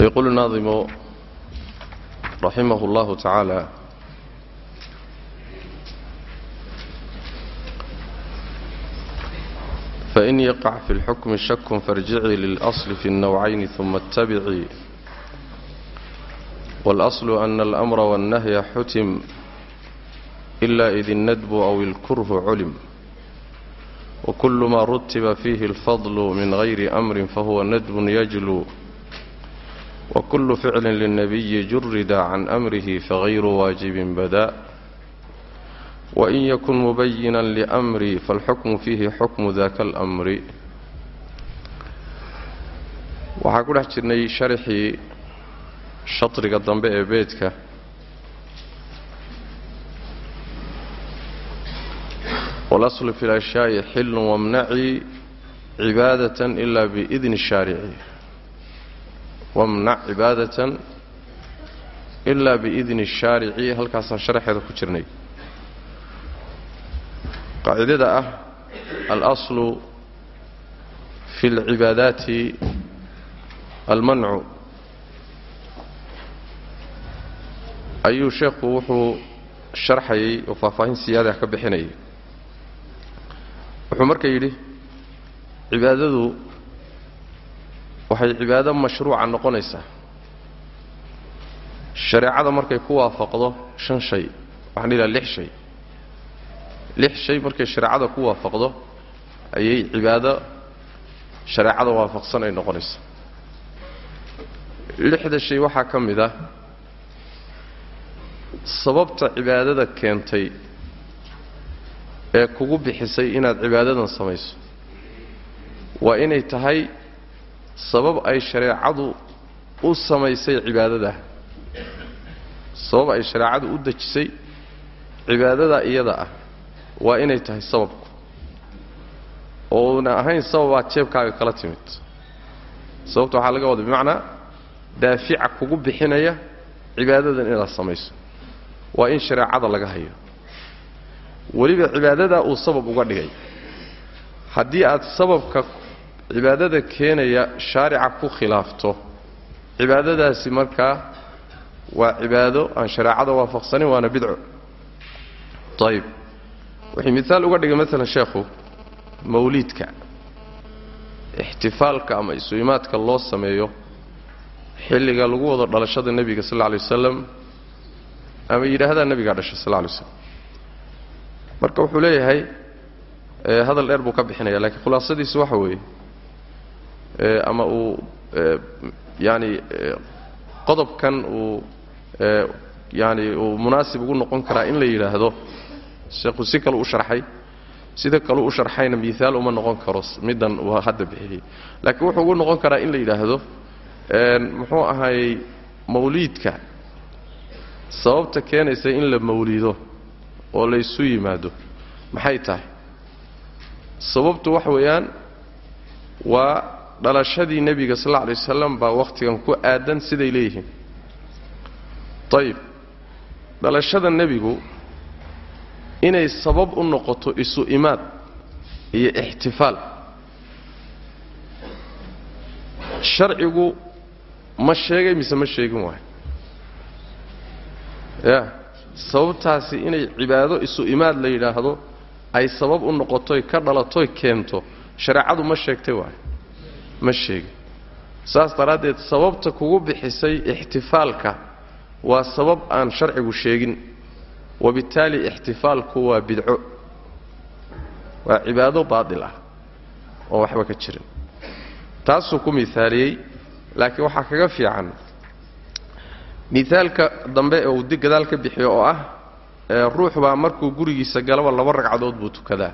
يقول الناظم رحمه الله تعالى فإن يقع في الحكم شك فارجعي للأصل في النوعين ثم اتبعي والأصل أن الأمر والنهي حتم إلا إذ الندب أو الكره علم وكل ما رتب فيه الفضل من غير أمر فهو ندب يجلو وكل فعل للنبي جرد عن أمره فغير واجب بدا وإن يكن مبينا لأمري فالحكم فيه حكم ذاك الأمر waxaa ku dhex jirnay sharxii shadriga dambe ee beedka walaslu fi اlashyaai xilun wamnaci cibaadatan ila biidni shaarici wamnac cibaadatan ilaa biidni shaarici halkaasaan sharaxeeda ku jirnay. Qaacidada ah alaslu fi اlcibaadaati almancu ayuu sheekhu wuxuu sharxayay oo faahfaahin siyaadah ka bixinayay. Wuxuu marka yidhi cibaadadu waxay cibaado mashruuca noqonaysaa. Shareecada markay ku waafaqdo shan shay waxaan dhilaha lix shay. Lix shay markay shareecada ku waafaqdo ayay cibaado shareecada waafaqsan ay noqonaysaa. Lixda shay waxaa ka mid ah sababta cibaadada keentay ee kugu bixisay inaad cibaadadan samayso waa inay tahay sabab ay shareecadu u samaysay cibaadadaa sabab ay shareecadu u dejisay cibaadadaa iyada ah waa inay tahay sababku. Ouna ahayn sababaad jeebkaaga kala timid. Sababta waxaa laga wada bimacnaa daafica kugu bixinaya cibaadadan inaad samayso waa in shareecada laga hayo. Weliba cibaadadaa uu sabab uga dhigay. Haddii aad sababka cibaadada keenaya shaarica ku khilaafto. Cibaadadaasi markaa waa cibaado aan shareecada waafaqsanin waana bidco. Ayib wuxuu miaal uga dhigay maalan sheekhu mawliidka ixtifaalka ama isu-imaadka loo sameeyo xilliga lagu wado dhalashada nebiga sal lla lay wasalam ama yidhaahdaa nebigaa dhashay sal lla lay marka wuxuu leeyahay hadal dheer buu ka bixinaya lakiin khulaasadiisu waxa weeye ama uu yaani qodobkan uu yaani uu munaasib ugu noqon karaa in la yidhaahdo. Sheekhu si kale u sharxay. Sida kale u sharxayna miaal uma noqon karo. Middan uu hadda bixiyey laakiin wuxuu ugu noqon karaa in la yidhaahdo muxuu ahaayey mawliidka. Sababta keenaysa in la mawlido oo laysu yimaado. Maxay tahay? Sababtu waxa weeyaan waa dhalashadii nebiga sal alla alay wasalam baa wakhtigan ku aadan siday leeyihiin. Ayib dhalashada nebigu inay sabab u noqoto isu imaad iyo ixtifaal. Sharcigu ma sheegay mise ma sheegin waayo ya sababtaasi inay cibaado isu imaad la yidhaahdo ay sabab u noqotoy ka dhalatoy keento shareecadu ma sheegtay waayo ma sheegin. Saas daraaddeed sababta kugu bixisay ixtifaalka waa sabab aan sharcigu sheegin. Wabittaali ixtifaalku waa bidco. Waa cibaado baatil ah oo waxba ka jirin. Taasuu ku miaaliyey laakiin waxaa kaga fiican. Miaalka dambe ee uu gadaal ka bixiyo oo ah ruux baa markuu gurigiisa galaba laba ragcadood buu tukadaa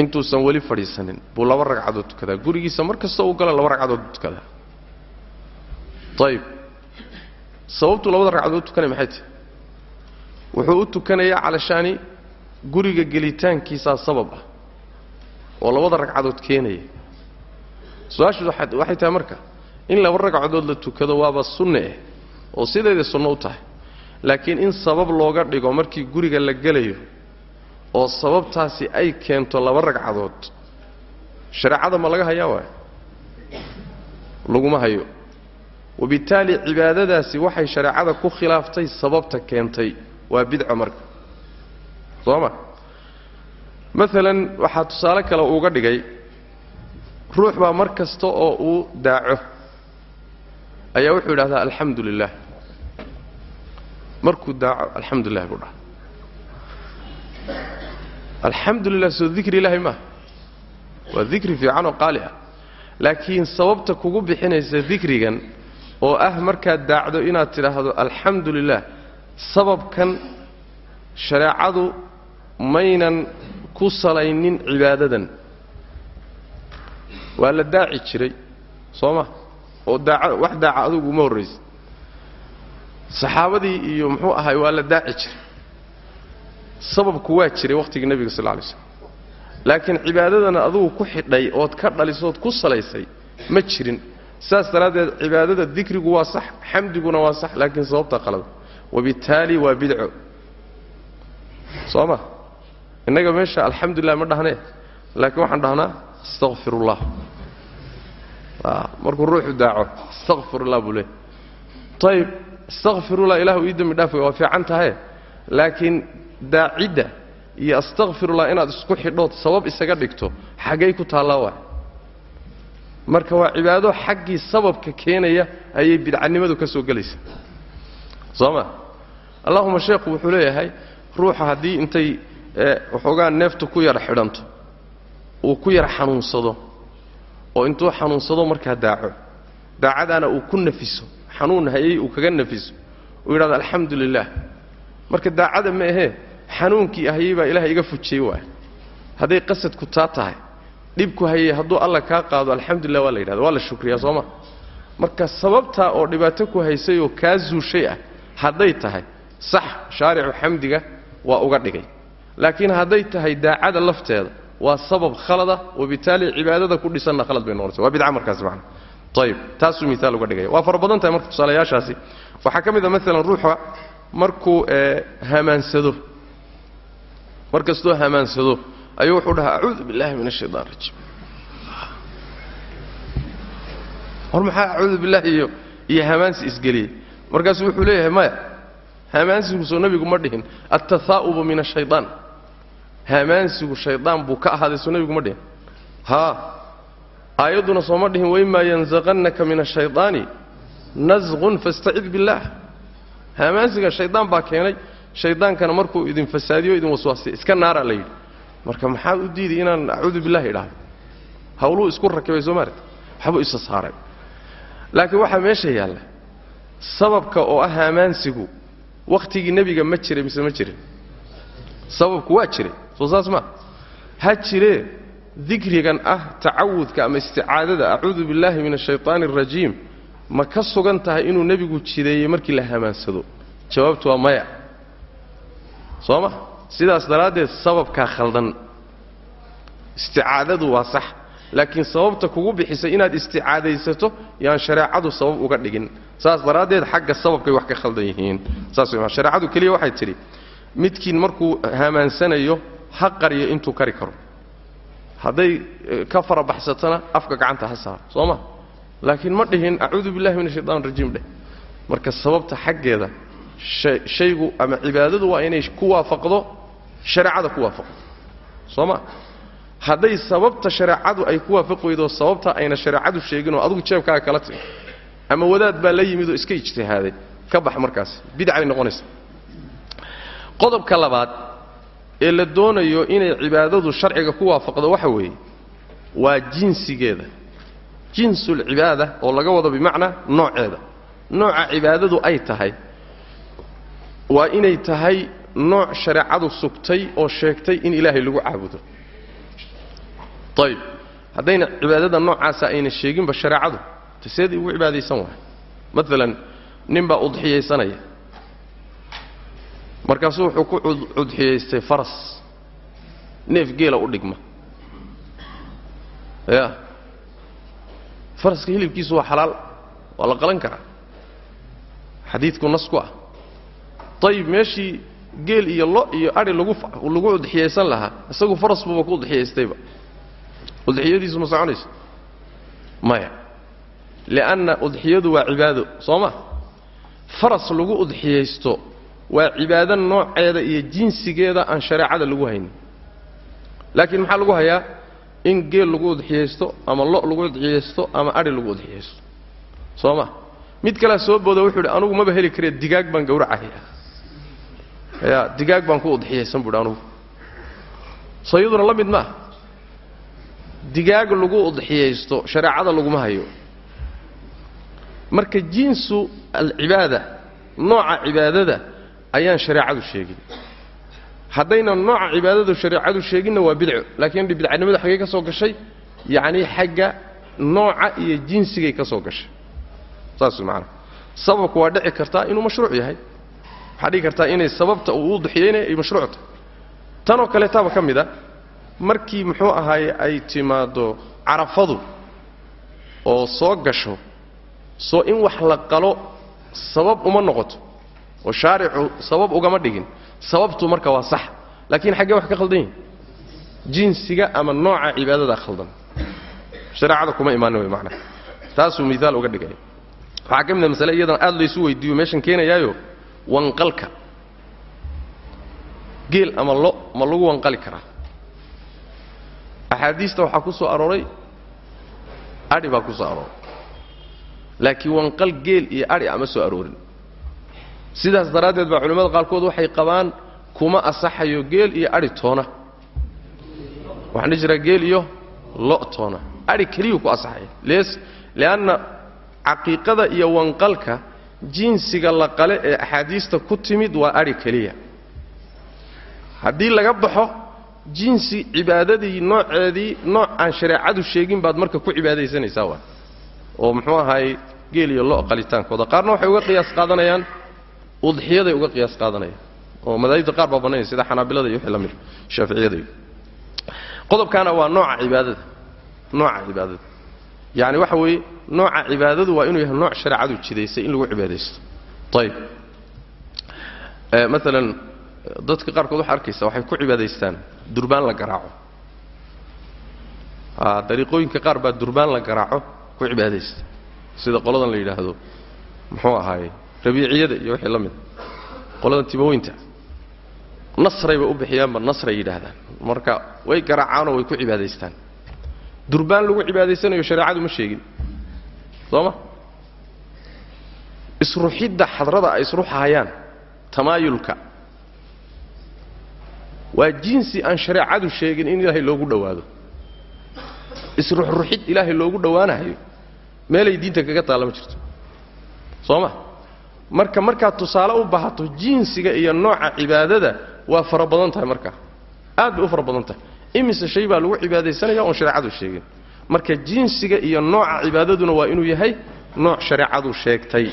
intuusan weli fadhiisanin. Buu laba ragcadood tukadaa. Gurigiisa mar kasta uu gala laba ragcadood tukadaa. Ayib sababtuu labada ragcadood tukanaya maxay tahy wuxuu u tukanayaa calashaani guriga gelitaankiisaa sabab ah oo labada ragcadood keenaya. Su'aashu waxay tahay marka in laba ragcadood la tukado waaba sunne eh oo sideeday sunno u tahay. Laakiin in sabab looga dhigo markii guriga la gelayo oo sababtaasi ay keento laba ragcadood. Shareecada ma laga hayaa waay? Laguma hayo. Wabittaali cibaadadaasi waxay shareecada ku khilaaftay sababta keentay. Waa bidco marka. Soo ma? Maalan waxaa tusaale kale uuga dhigay. Ruux baa mar kasta oo uu daaco. Ayaa wuxuu yidhahdaa alxamdu lilah markuu daaco alxamdu lilah buu dhaha alxamdu lilah soo dikri ilaahay maaha waa dikri fiican oo qaali ah. Laakiin sababta kugu bixinaysa dikrigan oo ah markaad daacdo inaad tidhaahdo alxamdu lilah sababkan shareecadu maynan ku salaynin cibaadadan. Waa la daaci jiray soo ma? Oo daaca wax daaca adugu uma horraysa saxaabadii iyo muxuu ahay waa la daaci jiray sababku waa jiray wakhtigii nebiga sal lay slam laakiin cibaadadana adugu ku xidhay ood ka dhalisood ku salaysay ma jirin. Saas daraaddeed cibaadada dikrigu waa sax xamdiguna waa sax laakiin sababta qalada wabittaali waa bidco soo ma innaga meesha alxamdulilah ma dhahnee laakiin waxaan dhahnaa astaqfirullah markuu ruuxu daaco astaqfirullah buu leey ayib astaqfirullah ilahu ii dembi dhaafay waa fiican tahaye laakiin daacidda iyo astaqfirullah inaad isku xidhood sabab isaga dhigto xaggay ku taallaa waay marka waa cibaado xaggii sababka keenaya ayay bidcanimadu ka soo gelaysaa. Soo ma? Allahuma sheekhu wuxuu leeyahay ruuxa haddii intay waxoogaa neeftu ku yara xidhanto uu ku yara xanuunsado oo intuu xanuunsado markaa daaco daacadaana uu ku nafiso xanuun hayay uu kaga nafiso uu yidhahdo alxamdu lilah marka daacada ma ahee xanuunkii ahayey baa ilaah iga fujiyey waay. Hadday qasadku taa tahay dhibku hayey hadduu alla kaa qaado alxamdulilah waa la yidhahda waa la shukriyaa sooma marka sababtaa oo dhibaato ku haysay oo kaa zuushay ah hadday tahay sax shaaricu xamdiga waa uga dhigay. Laakiin hadday tahay daacada lafteeda waa sabab khalada wabitaali cibaadada ku dhisanna khalad bay noqonaysa waa bidca markaasi macana ayib taasuu miaal uga dhigaya waa fara badan tahay marka tusaalayaashaasi. Waxaa ka mid a maalan ruuxa markuu hamaansado mar kastoo hamaansado ayuu wuxuu dhahaa acuudu billahi min ashaytaan rajiim. Hor maxaa acuudu billahi iyo iyo hamaansi isgeliyey? Markaasuu wuxuu leeyahay maya hamaansigu soo nebigu ma dhihin altahaa'ubu min ashaytaan hamaansigu shaydaan buu ka ahaaday nebigu ma dhihin. Haa aayadduna sooma dhihin waimaa yanzaqannaka min ashayطaani nasqun fastacid billaah hamaansiga shaydaan baa keenay shaydaankana markuu idin fasaadiyo idin waswaasiya iska naaraa la yidhi. Marka maxaa u diiday inaan acuudu billahi idhaahdo hawluu isku rakibay soo maarata waxbuu isa saaray. Laakiin waxaa meesha yaalla sababka oo ah hamaansigu. Wakhtigii nebiga ma jiray mise ma jirin. Sababku waa jiray. Soo saas maa ha jiree dikrigan ah tacawudka ama isticaadada acuudu billaahi min ashayطaani اrajiim ma ka sugan tahay inuu nebigu jideeyey markii la hamaansado? Jawaabtu waa maya soo ma sidaas daraaddeed sababkaa khaldan isticaadadu waa sax. Laakiin sababta kugu bixisay inaad isticaadaysato yaan shareecadu sabab uga dhigin. Saas daraaddeed xagga sababkay wax ka khaldan yihiin. Saas wey shareecadu keliya waxay tidhi midkiin markuu hamaansanayo ha qaryo intuu kari karo. Hadday ka farabaxsatona afka gacanta ha saaro. Soo ma laakiin ma dhihin acuudu billahi min ashaytaan rajiim dheh marka sababta xaggeeda shaygu ama cibaadadu waa inay ku waafaqdo shareecada ku waafaqdo. Soo ma? Hadday sababta shareecadu ay ku waafaq weydo sababta ayna shareecadu sheeginoo adugu jeebkaaga kala timi. Ama wadaad baa la yimid oo iska ijtihaaday ka bax markaas. Bidcay noqonaysa. Qodobka labaad ee la doonayo inay cibaadadu sharciga ku waafaqdo waxa weeye waa jinsigeeda. Jinsulcibaada oo laga wado bimacnaa nooceeda. Nooca cibaadadu ay tahay waa inay tahay nooc shareecadu sugtay oo sheegtay in ilaahay lagu caabudo. Ayib haddayna cibaadada noocaasa ayna sheeginba shareecadu taseed ugu cibaadaysan wahay maalan nin baa udxiyaysanaya. Markaasuu wuxuu ku udxiyaystay faras. Neef geela u dhigma. Ya. Faraska hilibkiisu waa xalaal. Waa la qalan karaa. Xadiidku nas ku ah ayib meeshii geel iyo lo iyo adhi lagu udxiyaysan lahaa isagu faras buuba ku udxiyaystayba udxiyadiisu ma soconayso? Maya. Li'anna udxiyadu waa cibaado soo ma? Faras lagu udxiyaysto waa cibaado nooceeda iyo jinsigeeda aan shareecada lagu haynin. Laakiin maxaa lagu hayaa? In geel lagu udxiyaysto ama lo lagu udxiyaysto ama adhi lagu udxiyaysto soo ma? Mid kalea soo booda wuxuu idhi anugu maba heli karee digaag baan gawracaya ya digaag baan ku udxiyaysan buuhi anugu. Soo iyaduna la mid maaha digaag lagu udxiyaysto shareecada laguma hayo. Marka jinsu alcibaada nooca cibaadada ayaan shareecadu sheegin. Haddayna nooca cibaadadu shareecadu sheeginna waa bidco laakiin bidcanimada xaggay ka soo gashay yacnii xagga nooca iyo jinsigay ka soo gashay. Saas macanaa sababku waa dhici kartaa inuu mashruuc yahay waxaa dhigi kartaa inay sababta uu u duxiyeynaya ay mashruuc tahay tanoo kaleetaaba ka mid a markii muxuu ahaaye ay timaaddo carafadu oo soo gasho soo in wax la qalo sabab uma noqoto oo shaaricu sabab ugama dhigin sababtu marka waa sax laakiin xaggee wax ka khaldan yihiin jinsiga ama nooca cibaadada khaldan. Shareecada kuma imaanin way macnaha taasuu miaal uga dhigaya waxaa ka mid a masale iyadana aad laysu weydiiyo meeshan keenayaayo wanqalka. Geel ama lo ma lagu wanqali karaa. Axaadiista waxaa ku soo arooray adhi baa ku soo arooray. Laakiin wanqal geel iyo adhi ama soo aroorin. Sidaas daraaddeed baa culimmada qaarkood waxay qabaan kuma asaxayo geel iyo adhi toona. Waxaan dhihi jiraa geel iyo lo toona. Adhi keliyuu ku asaxaya. Lees li'anna caqiiqada iyo wanqalka jinsiga la qale ee axaadiista ku timid waa adhi keliya. Haddii laga baxo jinsi cibaadadii nooceedii nooc aan shareecadu sheegin baad marka ku cibaadaysanaysaa waa. Oo muxuu ahaay geel iyo lo qalitaankooda. Qaarna waxay uga qiyaas qaadanayaan udxiyaday uga qiyaas qaadanayaan. Oo madaahibta qaar baa bannaya sida xanaabilada iyo wixii la mid shaaficiyada qodobkaana waa nooca cibaadada nooca cibaadada yacni waxa weeye nooca cibaadadu waa inuu yahay nooc shareecadu jidaysay in lagu cibaadaysto. Ayib maalan dadka qaarkood waxaa arkaysa waxay ku cibaadaystaan durbaan la garaaco. Dariiqooyinka qaar baa durbaan la garaaco ku cibaadaysta. Sida qoladan la yidhaahdo muxuu ahaaye rabiiciyada iyo wixii la mid. Qoladan timaweynta nasrayba u bixiyaanba nasray yidhaahdaan. Marka way garaacaanoo way ku cibaadaystaan durbaan lagu cibaadaysanayo shareecadu ma sheegin. Soo ma isruxidda xadrada ay isruxahayaan tamaayulka. Waa jinsi aan shareecadu sheegin in ilaahay loogu dhowaado. Isruxruxid ilaahay loogu dhowaanahayo meelay diinta kaga taalla ma jirto. Soo ma marka markaad tusaale u baahato jinsiga iyo nooca cibaadada waa fara badan tahay markaa. Aad bay u fara badan tahay imise shay baa lagu cibaadaysanaya oon shareecadu sheegin. Marka jinsiga iyo nooca cibaadaduna waa inuu yahay nooc shareecadu sheegtay.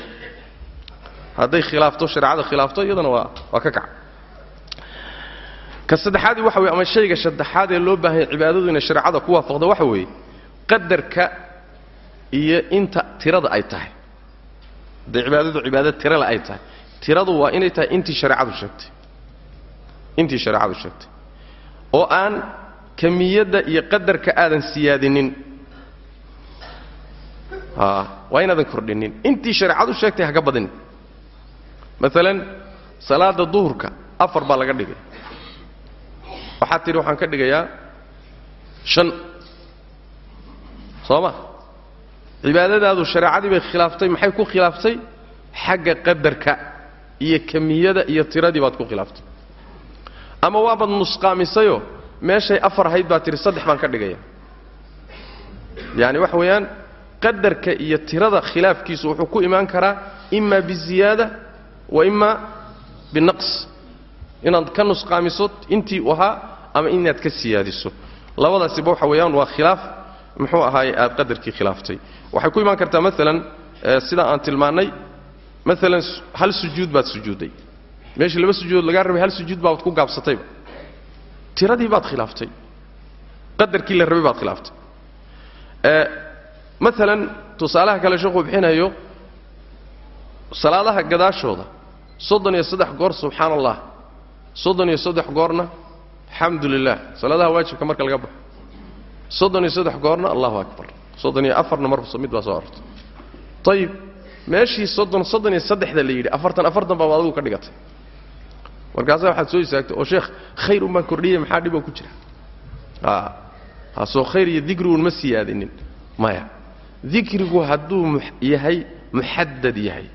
Hadday khilaafto shareecada khilaafto iyadana waa waa ka kaca ka saddexaadii waxa weye ama shayga saddexaad ee loo baahanya cibaadadu inay shareecada ku waafaqdo waxa weeye qadarka iyo inta tirada ay tahay. Hadday cibaadadu cibaado tirale ay tahay tiradu waa inay tahay intii shareecadu sheegtay. Intii shareecadu sheegtay. Oo aan kamiyadda iyo qadarka aadan siyaadinin. Waa inaadan kordhinin. Intii shareecadu sheegtay haka badinin maalan salaada duhurka afar baa laga dhigay. Waxaad tidhi waxaan ka dhigayaa shan. Soo ma cibaadadaadu shareecadii bay khilaaftay maxay ku khilaaftay xagga qadarka iyo kamiyada iyo tiradii baad ku khilaaftay ama waabaad nusqaamisayoo meeshay afar ahayd baad tidhi saddex baan ka dhigaya. Yaani waxa weeyaan qadarka iyo tirada khilaafkiisu wuxuu ku imaan karaa ima biziyaada wa ima binaqs. Inaad ka nusqaamiso intii u ahaa ama inaad ka siyaadiso. Labadaasiba waxa weeyaan waa khilaaf muxuu ahaaye aad qadarkii khilaaftay. Waxay ku imaan kartaa maalan sida aan tilmaannay maalan hal sujuud baad sujuudday meeshii laba sujuudood lagaa rabay hal sujuud baad ku gaabsatayba tiradii baad khilaaftay qadarkii la rabay baad khilaaftay maalan tusaalaha kale sheekuu bixinayo salaadaha gadaashooda soddon iyo saddex goor subxaana allah soddon iyo saddex goorna alxamdu lilah salaadaha waajibka marka laga baxo soddon iyo saddex goorna allahu akbar soddon iyo afarna mar mid baa soo arortay ayib meeshii soddon soddon iyo saddexda la yidhi afartan afartan baad adigu ka dhigatay markaasaa waxaad soo istaagtay oo sheekh khayr un baan kordhiyey maxaa dhiboo ku jira? A hasoo khayr iyo dikriguun ma siyaadinin. Maya dikrigu hadduu yahay muxadad yahay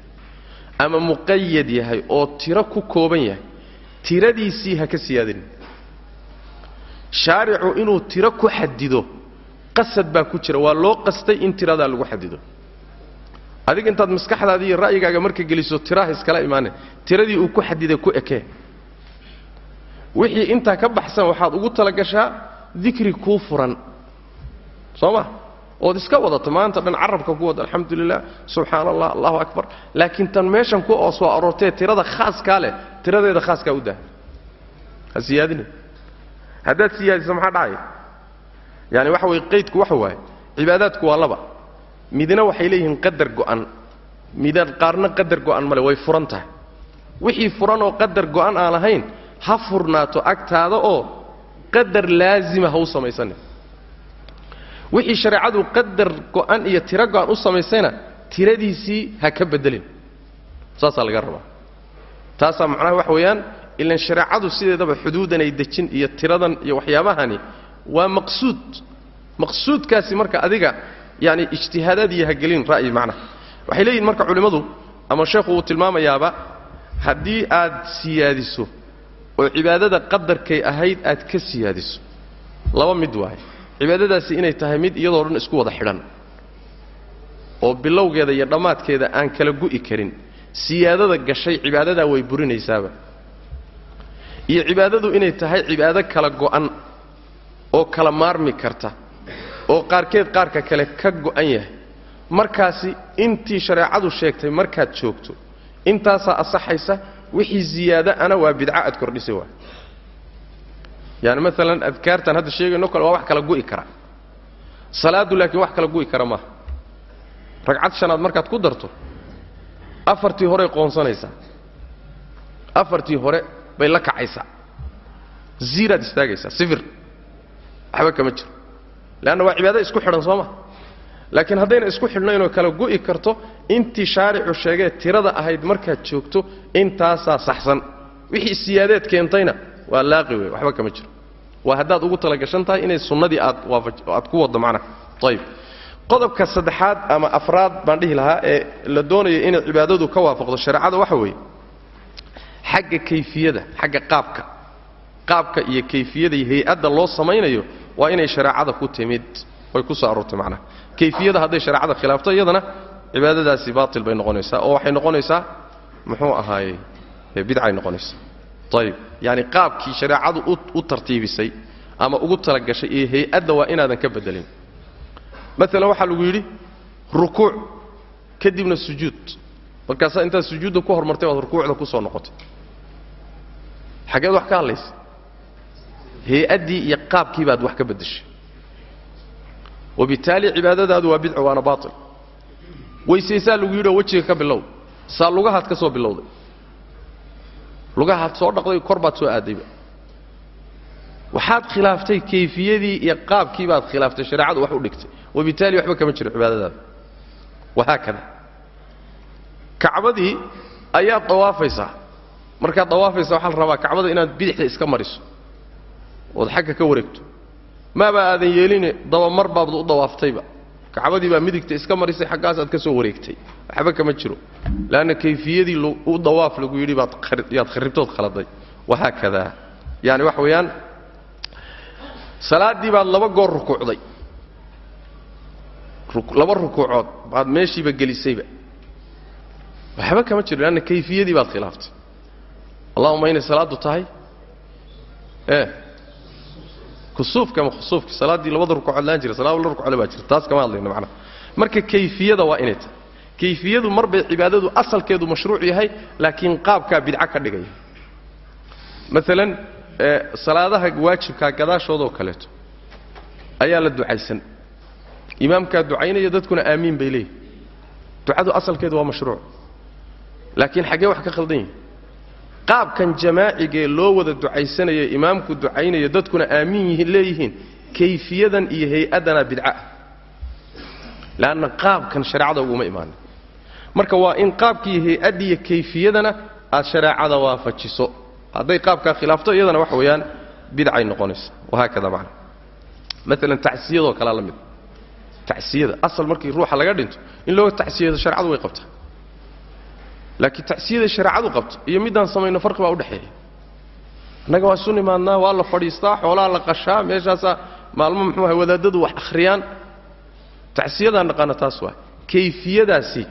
ama muqayad yahay oo tiro ku kooban yahay tiradiisii ha ka siyaadinin. Shaaricu inuu tiro ku xadido qasad baa ku jira. Waa loo qastay in tiradaa lagu xadido adiga intaad maskaxdaadi iyo ra'yigaaga marka geliso tiraha iskala imaane. Tiradii uu ku xadiday ku ekee wixii intaa ka baxsan waxaad ugu talagashaa dikri kuu furan. Soo ma ood iska wadato maanta dhan carabka ku wada alxamdu lilah subxaana allah allahu akbar. Laakiin tan meeshan ku oo soo aroortee tirada khaaskaa leh tiradeeda khaaskaa u dah ha siyaadina haddaad siyaadiso maxaa dhacaya? Yaani waxa weye qaydku waxa waaye. Cibaadaadku waa laba. Midna waxay leeyihiin qadar go'an. Mida qaarna qadar go'an male way furan tahay. Wixii furan oo qadar go'an aan lahayn ha furnaato agtaada oo qadar laazima ha u samaysanin. Wixii shareecadu qadar go'an iyo tiro go'an u samaysayna tiradiisii ha ka bedelin. Saasaa laga rabaa. Taasaa macnaha waxa weeyaan ilan shareecadu sideedaba xuduudanay dejin iyo tiradan iyo waxyaabahani waa maqsuud. Maqsuudkaasi marka adiga yani ijtihaadaad iyo hagelin ra'yi macnaha waxay leeyihiin marka culimmadu ama sheekhu uu tilmaamayaaba haddii aad siyaadiso oo cibaadada qadarkay ahayd aad ka siyaadiso. Laba mid waaye cibaadadaasi inay tahay mid iyadoo dhan isku wada xidhan. Oo bilowgeeda iyo dhammaadkeeda aan kala gu'i karin. Siyaadada gashay cibaadadaa way burinaysaaba. Iyo cibaadadu inay tahay cibaado kala go'an oo kala maarmi karta. Oo qaarkeed qaarka kale ka go'an yahay. Markaasi intii shareecadu sheegtay markaad joogto intaasaa asaxaysa wixii ziyaada ana waa bidca aad kordhisay waa yaani maalan adkaartan hadda sheegayno kale waa wax kala gu'i kara. Salaaddu laakiin wax kala gu'i kara maaha. Ragcad shanaad markaad ku darto afartii horey qoonsanaysaa afartii hore bay la kacaysaa ziiraad istaagaysaa sifir. Waxba kama jiro. Leanna waa cibaado isku xidhan soo ma laakiin haddayna isku xidhnaynoo kala gu'i karto intii shaaricu sheegee tirada ahayd markaad joogto intaasaa saxsan. Wixii siyaadeed keentayna waa laaqi wey waxba kama jiro. Waa haddaad ugu talagashan tahay inay sunnadii aad aad ku waddo macnaha ayib qodobka saddexaad ama afraad baan dhihi lahaa ee la doonayo inay cibaadadu ka waafaqdo shareecada waxa weeye. Xagga kayfiyada xagga qaabka. Qaabka iyo kayfiyada iyo hay'adda loo samaynayo waa inay shareecada ku timid way ku soo aroortay macnaha kayfiyada hadday shareecada khilaafto iyadana cibaadadaasi baatil bay noqonaysaa oo waxay noqonaysaa muxuu ahaaye bidcay noqonaysaa. Ayib yaani qaabkii shareecadu u tartiibisay ama ugu talagashay iyo hay'adda waa inaadan ka bedelin. Maalan waxaa lagu yidhi rukuuc kadibna sujuud. Markaasaa intaad sujuudda ku hormartay oad rukuucda ku soo noqotay. Xaggeed wax ka hadlaysa. Hay'addii iyo qaabkii baad wax ka beddeshay wabitaali cibaadadaadu waa bidco waana baatil weysaysaa lagu yidhi oo wejiga ka bilow saa lugahaad ka soo bilowday lugahaad soo dhaqday kor baad soo aadayba waxaad khilaaftay kayfiyadii iyo qaabkii baad khilaaftay shareecadu wax u dhigtay wabitaali waxba kama jiro cibaadadaada wahaakada kacbadii ayaad dawaafaysaa markaad dawaafaysa rabaa kacbada inaad bidixda iska mariso ood xagga ka wareegto maaba aadan yeeline dabamar baad u dawaaftayba. Kacbadii baa midigta iska marisay xaggaasaad ka soo wareegtay. Waxba kama jiro. Leanna kayfiyadii u dawaaf lagu yidhi baad yaad kharibtood khaladay wahaakada yani waxa weeyaan salaaddii baad laba goor rukuucday. Laba rukuucood baad meeshiiba gelisayba. Waxba kama jiro leanna kayfiyadii baad khilaaftay allahuma inay salaaddu tahay. E kusuufka ama khusuufka salaaddii labada rukuucood laan jira salad la rukucole baa jirta taas kama hadlayno macnaha marka kayfiyada waa inay tahay. Kayfiyadu mar bay cibaadadu asalkeedu mashruuc yahay laakiin qaabkaa bidco ka dhigaya maalan salaadaha waajibkaa gadaashoodoo kaleeto ayaa la ducaysan. Imaamkaa ducaynaya dadkuna aamiin bay leeyihiin ducadu asalkeedu waa mashruuc. Laakiin xaggee wax ka khaldan yihiin qaabkan jamaacigee loo wada ducaysanayo imaamku ducaynayo dadkuna yihiin leeyihiin kayfiyadan iyo hay'addanaa bidcaah leanna qaabkan shareecada uguma imaanin marka waa in qaabkii hay'addiiyo kayfiyadana aad shareecada waafajiso. Hadday qaabkaa khilaafto iyadana waxa weeyaan bidcay noqonaysa. Wahaakada macna. Maalan tacsiyadoo kalea la mid. Tacsiyada. Asal markii ruuxa laga dhinto in looga tacsiyado sharecadu way qabtaa laakiin tacsiyada shareecadu qabto iyo middaan samayno farqi baa udhexeeya annaga waa isu nimaadnaa waa la fadhiistaa xoolaha la qashaa meeshaasaa maalmo muxuu ahay wadaadadu wax akhriyaan. Tacsiyadaan dhaqaana taas waa kayfiyadaasi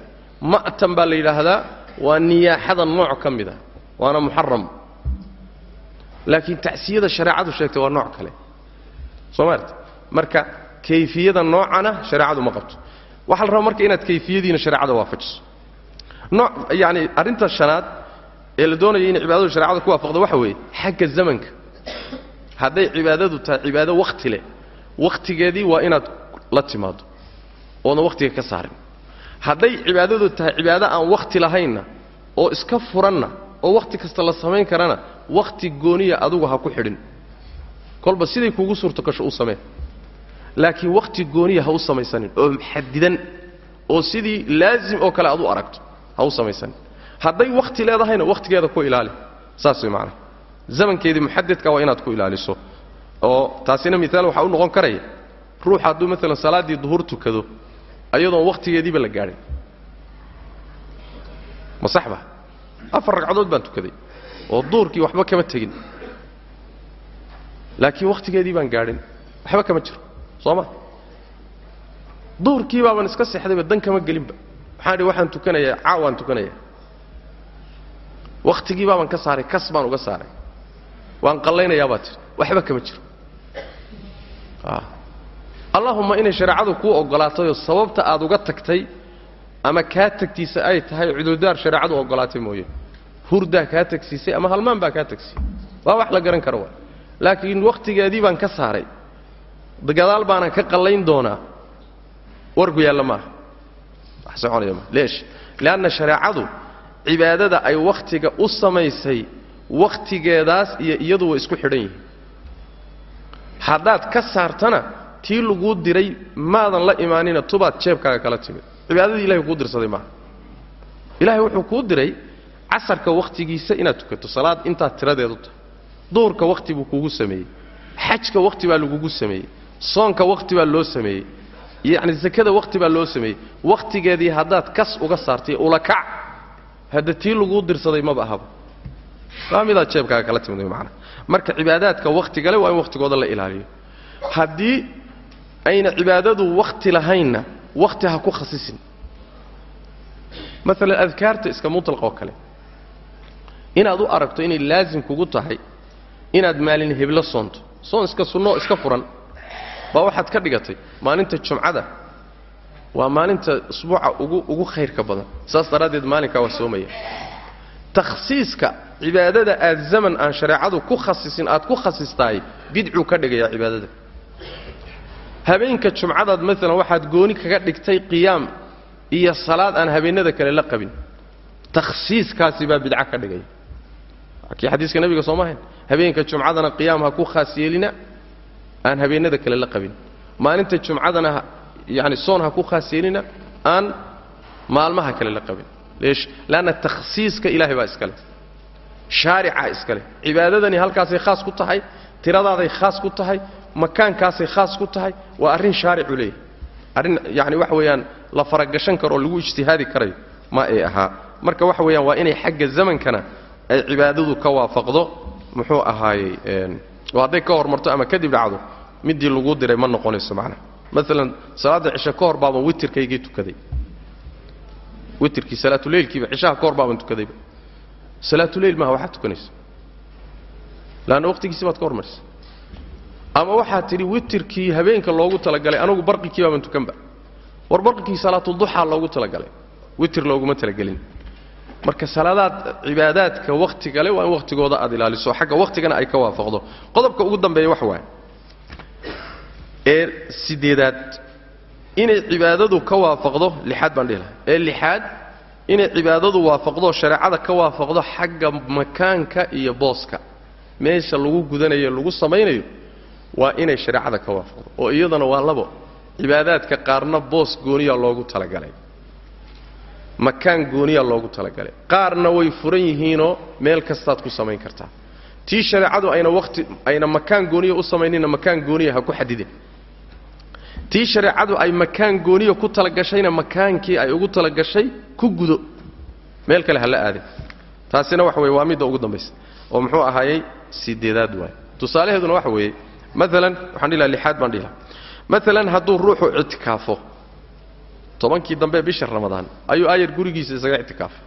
ma'tan baa la yidhaahdaa waa niyaaxada nooc ka mid a waana muxaram laakiin tacsiyada shareecadu sheegtay waa nooc kale. Soo maarta marka kayfiyada noocana shareecadu ma qabto. Waxaa la rabaa marka inaad kayfiyadiina shareecada waafajiso nooc yacani arrinta shanaad ee la doonaya inay cibaadadu shareecada ku waafaqdo waxa weeye xagga zamanka. Hadday cibaadadu tahay cibaado wakhti leh wakhtigeedii waa inaad la timaado oodan wakhtiga ka saarin. Hadday cibaadadu tahay cibaado aan wakhti lahaynna oo iska furanna oo wakhti kasta la samayn karana wakhti gooniya adugu ha ku xidhin. Kolba siday kuugu suurto gasho u samee laakiin wakhti gooniya ha u samaysanin oo xadidan oo sidii laazim oo kale aad u aragto ha u samaysanin hadday wakhti leedahayna wakhtigeeda ku ilaali. Saas way macanaha zamankeedii muxadadka waa inaad ku ilaaliso. Oo taasina miaal waxaa u noqon karaya ruux hadduu maalan salaaddii duhur tukado ayadoon wakhtigeediiba la gaadhin. Ma saxba afar ragcadood baan tukaday oo duurkii waxba kama tegin. Laakiin wakhtigeedii baan gaadhin. Waxba kama jiro. Soo ma? Duurkii baaban iska seexdayba dan kama gelinba waxaan idhi waxaan tukanayaa caawaan tukanayaa wakhtigii baaban ka saaray kas baan uga saaray. Waan qallaynayaa baa tiri waxba kama jiro. Allahumma inay shareecadu kuu oggolaatayoo sababta aad uga tagtay ama kaa tagtiisa ay tahay cudurdaar shareecadu oggolaatay mooye. Hurdaa kaa tagsiisay ama halmaan baa kaa tagsiisay. Waa wax la garan karo waa. Laakiin wakhtigeedii baan ka saaray gadaal baanan ka qallayn doonaa warku yaalla maaha leanna shareecadu cibaadada ay wakhtiga u samaysay wakhtigeedaas iyo iyadu way isku xidhan yihiin. Haddaad ka saartana tii laguu diray maadan la imaanina tubaad jeebkaaga kala timid. Cibaadadii ilahay kuu dirsaday maaha. Ilaahay wuxuu kuu diray casarka wakhtigiisa inaad tukato salaad intaad tiradeedu tahay. Duurka wakhti buu kuugu sameeyey. Xajka wakhti baa lagugu sameeyey. Soonka wakhti baa loo sameeyey yacni sakada wakhti baa loo sameeyey. Wakhtigeedii haddaad kas uga saartay ulakac hadda tii laguu dirsaday maba ahaba waa midaad jeebkaaga kala timid macana marka cibaadaadka wakhtigale waa in wakhtigooda la ilaaliyo. Haddii ayna cibaadadu wakhti lahaynna wakhti ha ku khasisin. Maalan adkaarta iska mutlaq oo kale. Inaad u aragto inay laasim kugu tahay inaad maalin heblo soonto. Soon iska sunnoo iska furan baa waxaad ka dhigatay maalinta jumcada waa maalinta usbuuca ugu ugu khayrka badan. Saas daraaddeed maalinkaa waa soomaya. Takhsiiska cibaadada aad zaman aan shareecadu ku khasisin aad ku khasistaay bidcuu ka dhigayaa cibaadada. Habeenka jumcadaad maalan waxaad gooni kaga dhigtay qiyaam iyo salaad aan habeennada kale la qabin. Takhsiiskaasi baa bidca ka dhigaya kii xadiiska nabiga soo maahayn habeenka jumcadana qiyaam ha ku khaas yeelina aan habeennada kale la qabin. Maalinta jumcadana yani soon ha ku khaas yeelina aan maalmaha kale la qabin. Leanna takhsiiska ilaahay baa iskale shaarica iskale cibaadadani halkaasay khaas ku tahay tiradaaday khaas ku tahay makaankaasay khaas ku tahay waa arrin shaaricu leeyahay. Arrin yani waxa weeyaan la faragashan karo oo lagu ijtihaadi karayo ma ay ahaa. Marka waxa weeyaan waa inay xagga zamankana ay cibaadadu ka waafaqdo muxuu ahaayey oo hadday ka hormarto ama kadib dhacdo midii lagu diray ma noqonayso macnaha maalan salaadda cishe ka hor baaban witirkaygii tukaday. Witirkii salaatuleylkiiba cishaha ka hor baaban tukadayba. Salaatuleyl maaha waxaad tukanaysa laanna wakhtigiisi baad ka hormarisa ama waxaad tidhi witirkii habeenka loogu talagalay anugu barqikii baaban tukanba war barqikii salaatuduxaa loogu talagalay. Witir looguma talagelin marka salaadaad cibaadaadka wakhtigale waa in wakhtigooda aad ilaaliso. Xagga wakhtigana ay ka waafaqdo. Qodobka ugu dambeeya wax waay ee sideedaad inay cibaadadu ka waafaqdo lixaad baan dhihi lahaa. Ee lixaad inay cibaadadu waafaqdo shareecada ka waafaqdo xagga makaanka iyo booska. Meesha lagu gudanayo lagu samaynayo waa inay shareecada ka waafaqdo. Oo iyadana waa labo cibaadaadka qaarna boos gooniya loogu talagalay makaan gooniya loogu talagalay. Qaarna way furan yihiinoo meel kastaad ku samayn kartaa. Tii shareecadu ayna waqti ayna makaan gooniya u samaynina makaan gooniya ha ku xadidin. Tii shareecadu ay makaan gooniya ku talagashayna makaankii ay ugu talagashay ku gudo. Meel kale ha la aadin. Taasina waxa weye waa midda ugu dambaysa. Oo muxuu ahaayey sideedaad waay. Tusaalaheeduna waxa weeye maalan waxaan dhihi laha lixaad baan dhihi laha maalan hadduu ruuxu ictikaafo tobankii dambe bisha ramadaan ayuu aayar gurigiisa isaga ictikaafay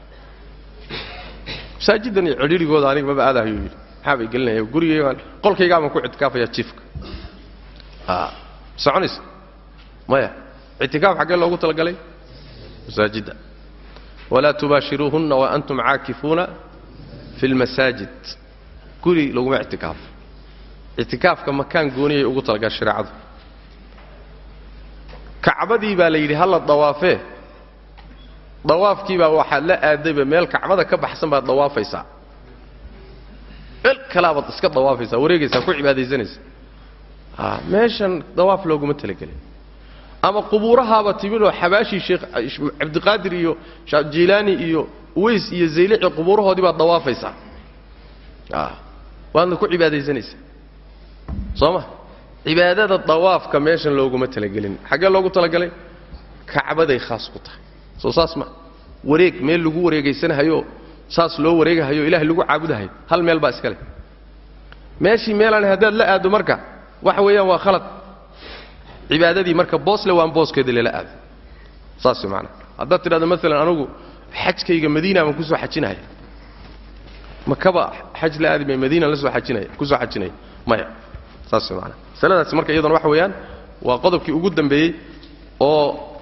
masaajidan iyo cidhiirigooda aniga maba aadahayuu yidhi. Maxaa bay gelinaya gurigayga qolkaygaabaan ku ictikaafaya jiifka soconaysa? Maya ictikaaf xaggee loogu talagalay? Masaajidda. Walaa tubaashiruuhunna wa antum caakifuuna fi lmasaajid guri laguma ictikaafo ictikaafka makaan gooniyay ugu talagal shareecadu kacbadii baa la yidhi halla dawaafee. Dawaafkiibaa waxaad la aadayba meel kacbada ka baxsan baad dawaafaysaa. Meel kalaabaad iska dawaafaysaa wareegaysaa ku cibaadaysanaysa meeshan dawaaf looguma talagelin. Ama qubuurahaaba timidoo xabaashii sheekh cabdiqaadir iyo jiilaani iyo uways iyo zaylici qubuurahoodii baad dawaafaysaa. Waadna ku cibaadaysanaysaa. Soo ma cibaadada dawaafka meeshan looguma talagelin. Xaggee loogu talagalay? Kacbaday khaas ku tahay. Soo saas ma wareeg meel lagu wareegaysanahayo saas loo wareegahayo ilahay lagu caabudahayo hal meel baa iska meeshii meelaan haddaad la aaddo marka waxa weeyaan waa khalad. Cibaadadii marka boosle waan booskeeda lala aado. Saas maana haddaad tidhahdo maalan anugu xajkayga madiina baan ku soo xajinaya. Makaba xaj la aadi may madiina la soo ajinaya ku soo xajinaya. Maya. Saas maana masaladaasi marka iyaduna waxa weeyaan waa qodobkii ugu dambeeyey oo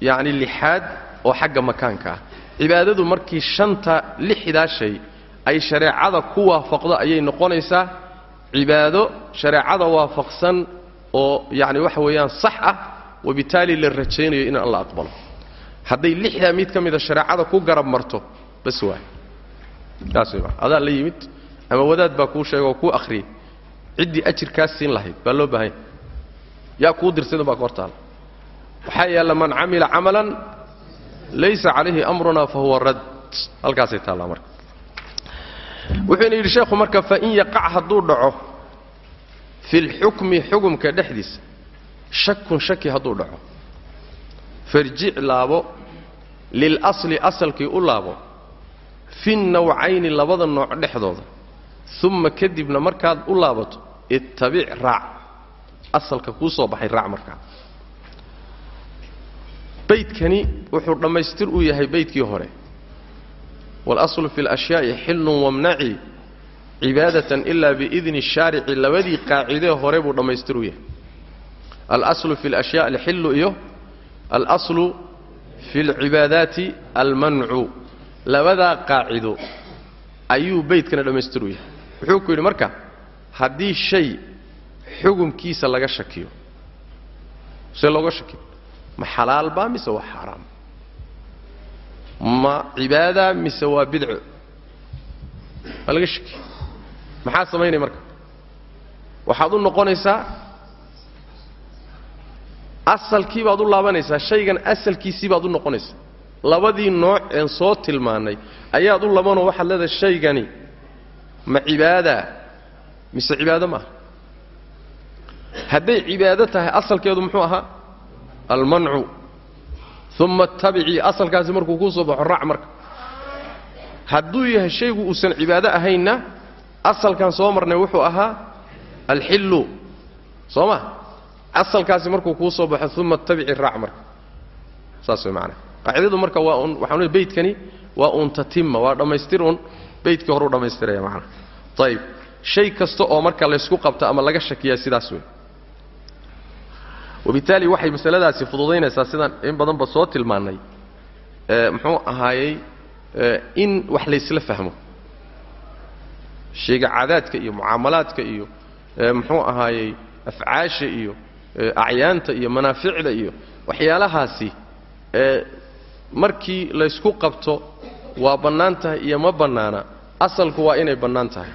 yacni lixaad oo xagga makaanka ah. Cibaadadu markii shanta lixdaa shay ay shareecada ku waafaqdo ayay noqonaysaa cibaado shareecada waafaqsan oo yacni waxa weeyaan sax ah wabitaali la rajaynayo in alla aqbalo. Hadday lixdaa mid ka mida shareecada ku garab marto bas waay taas adaa la yimid ama wadaad baa kuu sheega oo kuu akhriyey ciddii ajirkaas siin lahayd baa loo baahanya yaa kuu dirsadan baa hortaala waxaa yaalla man camila camalan laysa calayhi amruna fa huwa rad halkaasay taallaa marka. Wuxuuna yidhi sheekhu marka fain yaqac hadduu dhaco fi lxukmi xukumka dhexdiisa shakun shaki hadduu dhaco. Farjic laabo lilasli asalkii u laabo fi nawcayni labada nooc dhexdooda uma kadibna markaad u laabato ittabic raac asalka kuu soo baxay raac markaa baydkani wuxuu dhammaystir u yahay baydkii hore waalaslu fi اlashyaai xillun wamnaci cibaadatan ila biidni shaarici labadii qaacidee hore buu dhammaystir u yahay alaslu fi اlashyaa alxillu iyo alaslu fi اlcibaadaati almancu labadaa qaacido ayuu baydkana dhammaystir u yahay wuxuu ku yidhi marka haddii shay xugumkiisa laga shakiyo see looga shakiyo ma xalaal baa mise waa xaaraam ma cibaada mise waa bidco? Waa laga shakiyo? Maxaa samaynaya marka? Waxaad u noqonaysaa asalkii baad u laabanaysaa shaygan asalkiisii baad u noqonaysaa. Labadii nooc een soo tilmaannay ayaad u labanoo waxaad leedahay shaygani ma cibaada? Mise cibaado maaha hadday cibaado tahay asalkeedu muxuu ahaa? Almancu. Uma attabicii asalkaasi markuu kuu soo baxo raac marka. Hadduu yahay shaygu uusan cibaado ahaynna asalkan soo marnay wuxuu ahaa alxillu. Soo ma? Asalkaasi markuu kuu soo baxo uma attabici raac marka. Saas way macanaa qaacidadu marka waa un waxaan leey baydkani waa uun tatima waa dhammaystir un baydkii horuu dhammaystiraya macana ayib shay kasta oo marka laysku qabto ama laga shakiyaa sidaas wey wabitaali waxay masaladaasi fududaynaysaa sidaan in badanba soo tilmaannay muxuu ahaayey in wax laysla fahmo. Shayga caadaadka iyo mucaamalaadka iyo muxuu ahaayey afcaasha iyo acyaanta iyo manaaficda iyo waxyaalahaasi markii laysku qabto waa bannaan tahay iyo ma bannaana asalku waa inay bannaan tahay.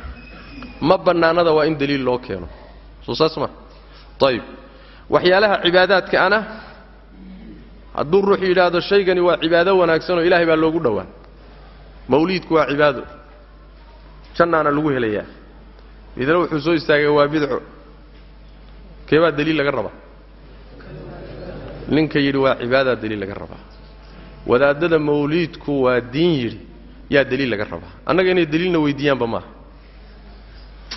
Ma bannaanada waa in daliil loo keeno. Soo saas ma. Ayib waxyaalaha cibaadaadka ana hadduu ruux yidhaahdo shaygani waa cibaado wanaagsan oo ilaahay baa loogu dhowaan. Mawliidku waa cibaado. Jannaana lagu helayaa. Midna wuxuu soo istaagay waa bidco. Keebaa daliil laga rabaa? Ninka yidhi waa cibaadaa daliil laga rabaa. Wadaadada mawliidku waa diin yidhi yaa daliil laga rabaa. Annaga inay daliilna weydiiyaanba maaha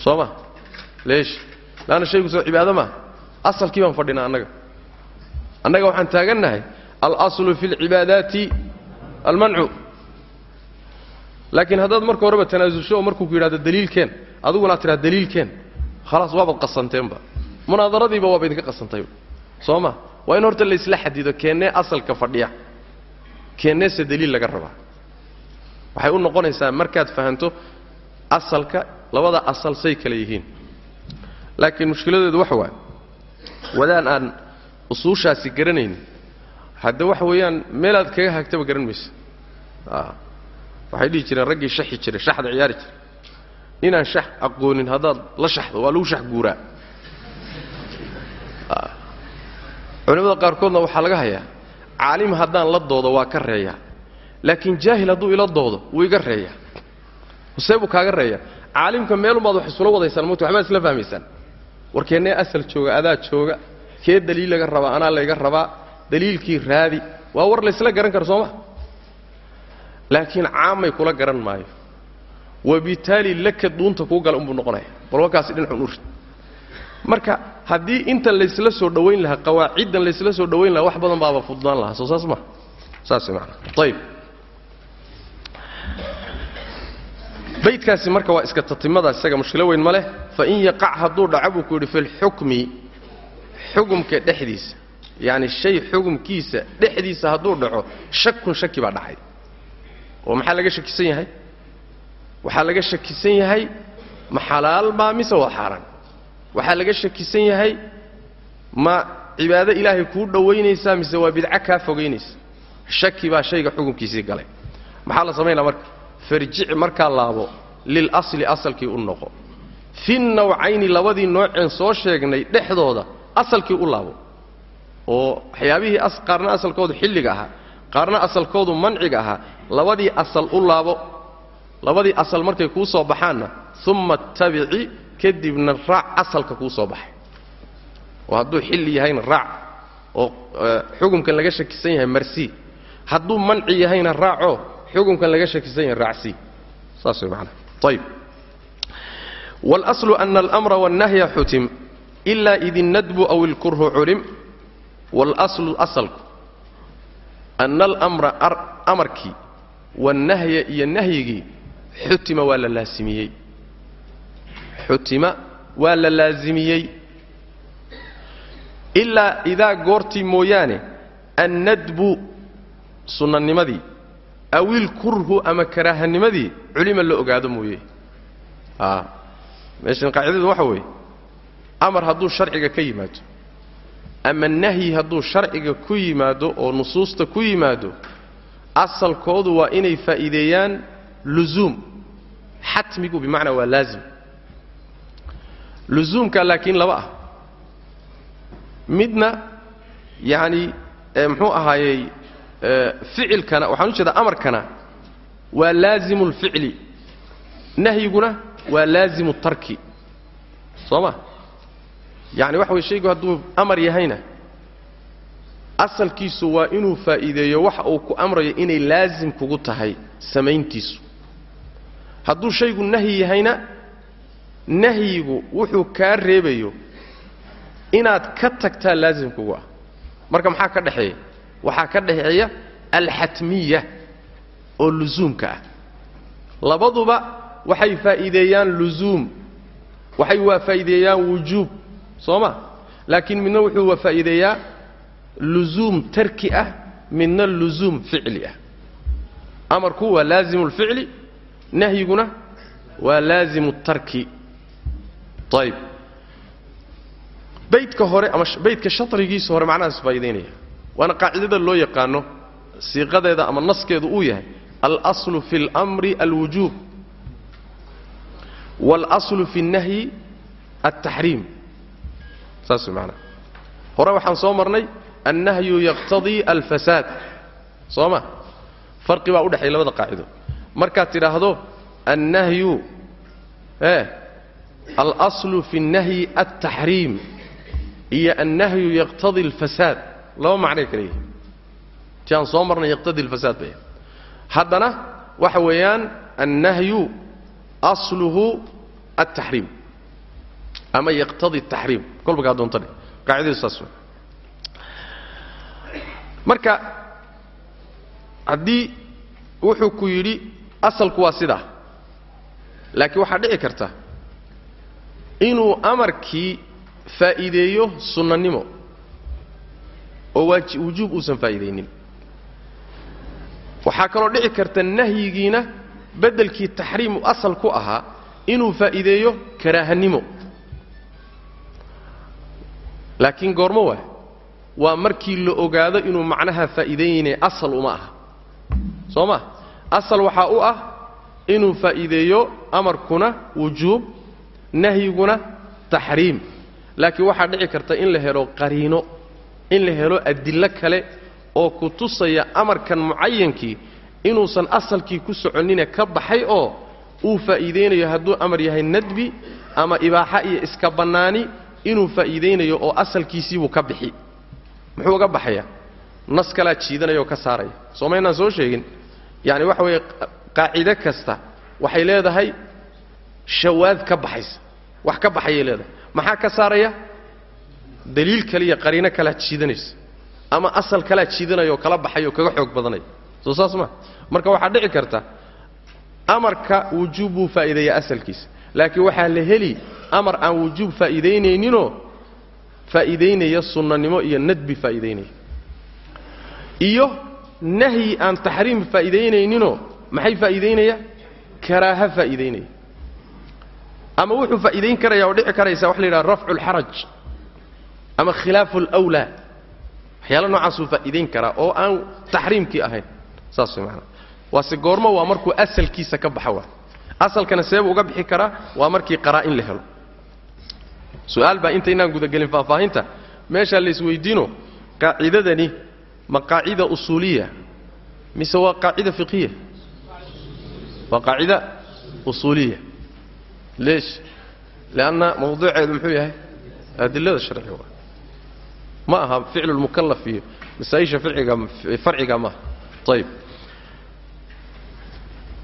soo ma? Leesh. Laanna shaygu soo cibaado maaha asalkii baan fadhinaa annaga. Annaga waxaan taagannahay alaslu fi alcibaadaati almancu laakiin haddaad marka horeba tanaasulsho oo markuu ku yidhahdo daliilkeen adiguna ad tidhahda daliilkeen khalaas waabaad qasanteenba. Munaadaradiiba waaba idinka qasantay soo ma? Waa in horta laysla xadido keennee asalka fadhiya. Keenneese daliil laga rabaa waxay u noqonaysaa markaad fahanto asalka labada asal say kale yihiin. Laakiin mushkiladeedu waxa waaye wadaan aan usuushaasi garanaynin. Hadde waxa weeyaan meelaad kaga hagtaba garan maysa. Waxay dhihi jireen raggii shaxi jiray shaxda ciyaari jiray. Inaan shax aqoonin haddaad la shaxdo waa lagu shax guuraa. Culimmada qaarkoodna waxaa laga hayaa caalim haddaan la doodo waa ka reeyaa laakiin jaahil hadduu ila doodo wuu iga reeyaa husee buu kaaga reeyaa caalimka meelunbaad wax isula wadaysaan mugta waxbaad isla fahmaysaan. Warkeennee asal jooga adaa jooga kee daliil laga rabaa anaa layga rabaa daliilkii raadi waa war laysla garan karo sooma. Laakiin caamay kula garan maayo. Wabitaali laka duunta kuu gala unbuu noqonaya. Bal warkaasi dhinacun u rid marka haddii intan laysla soo dhowayn lahaa qawaaciddan laysla soo dhowayn lahaa wax badan baaba fududaan lahaa. Soo saas ma saas maana ayib baydkaasi marka waa iska tatimadaas isaga mushkilo weyn ma leh fain yaqac hadduu dhaco buu ku yidhi fi lxukmi xugumka dhexdiisa. Yacni shay xugumkiisa dhexdiisa hadduu dhaco shakun shaki baa dhacay. Oo maxaa laga shakisan yahay? Waxaa laga shakisan yahay ma xalaal baa mise waa xaaraan? Waxaa laga shakisan yahay ma cibaado ilaahay kuu dhowaynaysaa mise waa bidco kaa fogaynaysa shaki baa shayga xukumkiisii galay. Maxaa la samaynaa marka farjic markaa laabo lilasli asalkii u noqo. Fi nawcayni labadii nooceen soo sheegnay dhexdooda asalkii u laabo. Oo waxyaabihii qaarna asalkoodu xilliga ahaa qaarna asalkoodu manciga ahaa labadii asal u laabo labadii asal markay kuu soo baxaanna uma attabici kadibna raac asalka kuu soo baxay. Oo hadduu xilli yahayna raac oo xukumkan laga shakisan yahay marsii hadduu manci yahayna raacoo xukumkan laga shakisan yahay raacsii saas way macanaha ayib wاlأslu أna alأmra wالnahya xutim إila id الnadbu aw اlkurhu culim wاlأslu asalku ana almra amarkii wاnnahya iyo nahyigii xutima waa la laasimiyey xutima waa la laasimiyey ilaa idaa goortii mooyaane annadbu sunnanimadii awilkurhu ama karaahanimadii culima la ogaado mooye meeshan qaacidadu waxa weeye amar hadduu sharciga ka yimaado ama nahyi hadduu sharciga ku yimaado oo nusuusta ku yimaado asalkoodu waa inay faa'iideeyaan luzuum xatmigu bimacnaa waa laazim luzuumka laakiin laba ah midna yacani muxuu ahaayey ficilkana waxaan u jeedaa amarkana waa laazimu اlficli nahyiguna waa laazimu tarki. Soo ma? Yacni waxa way shaygu hadduu amar yahayna asalkiisu waa inuu faa'iideeyo waxa uu ku amrayo inay laazim kugu tahay samayntiisu. Hadduu shaygu nahyi yahayna nahyigu wuxuu kaa reebayo inaad ka tagtaa laazim kugu ah. Marka maxaa ka dhexeeya waxaa ka dhexeeya alxatmiya oo lusuumka ah. Labaduba waxay faa'iideeyaan lusuum waxay waa faa'iideeyaan wujuub soo ma? Laakiin midna wuxuu waa faa'iideeyaa lusuum tarki ah midna lusuum ficli ah. Amarku waa laazimu اlficli nahyiguna waa laazimu اtarki ayb baydka hore ama baydka shatrigiisa hore macnahaas faa'idaynaya waana qaacidada loo yaqaano siiqadeeda ama naskeedu uu yahay alaslu fi اlmri alwujuub wاlaslu fi الnahyi altaxriim saas way macnaha hore waxaan soo marnay annahyu yaqtadii alfasaad soo ma farqi baa u dhexeeya labada qaacido markaad tidhaahdo annahyu e alaslu fi اnnahyi altaxriim iyo annahyu yaqtadi alfasaad laba macnay kala yihi ti soo marnay yaqtadi alfasaad bay. Haddana waxa weeyaan annahyu asluhu altaxriim ama yaqtadi ataxriim kolba kaa doontane saas marka haddii wuxuu ku yidhi asalku waa sidaa laakiin waxaa dhici karta inuu amarkii faa'iideeyo sunnanimo oo wujuub uusan faa'iidaynin. Waxaa kaloo dhici karta nahyigiina beddelkii taxriimu asal ku ahaa inuu faa'iideeyo karaahanimo. Laakiin goormo waay waa markii la ogaado inuu macnaha faa'iidaynay asal uma aha. Soo ma? Asal waxaa u ah inuu faa'iideeyo amarkuna wujuub nahyiguna taxriim. Laakiin waxaa dhici karta in la helo qariino in la helo adillo kale oo ku tusaya amarkan mucayankii inuusan asalkii ku soconine ka baxay oo uu faa'iidaynayo hadduu amar yahay nadbi ama ibaaxa iyo iska bannaani inuu faa'iidaynayo oo asalkiisiibuu ka bixi. Muxuu uga baxayaa nas kalaa jiidanaya oo ka saaraya. Soo maynaan soo sheegin? Yacni waxa weeye qaacido kasta waxay leedahay shawaad ka baxaysa. Wax ka baxayay leedahay. Maxaa ka saaraya daliil kaliya qariino kalaa jiidanaysa ama asal kalaa jiidanaya oo kala baxay oo kaga xoog badanaya soo saas ma marka waxaa dhici karta amarka wujuub buu faa'iideeyaa asalkiisa. Laakiin waxaa la heli amar aan wujuub faa'iidaynayninoo faa'iidaynaya sunnanimo iyo nadbi faa'iidaynaya. Iyo nahyi aan taxriim faa'iidaynayninoo maxay faa'iidaynaya? Karaaha faa'iidaynaya. Ama wuxuu faa'iidayn karaya oo dhici karaysa waxa la yidhaha rafcu alxaraj ama khilaafu alwlaa waxyaala noocaasuu faa'iidayn karaa oo aan taxriimkii ahayn. Saas way maanaa waase goormo waa markuu asalkiisa ka baxa waa. Asalkana seebuu uga bixi karaa waa markii qaraa'in la helo. Su'aal baa intaynaan gudagelin faahfaahinta meeshaa la isweydiino qaacidadani ma qaacida usuuliya mise waa qaacida fiqhiya? Waa qaacida usuuliya. Leesh leanna mawduuceedu muxuu yahay? Adilada sharciga ma aha ficlu lmukallaf iyo masaa-isha farciga maaha ayib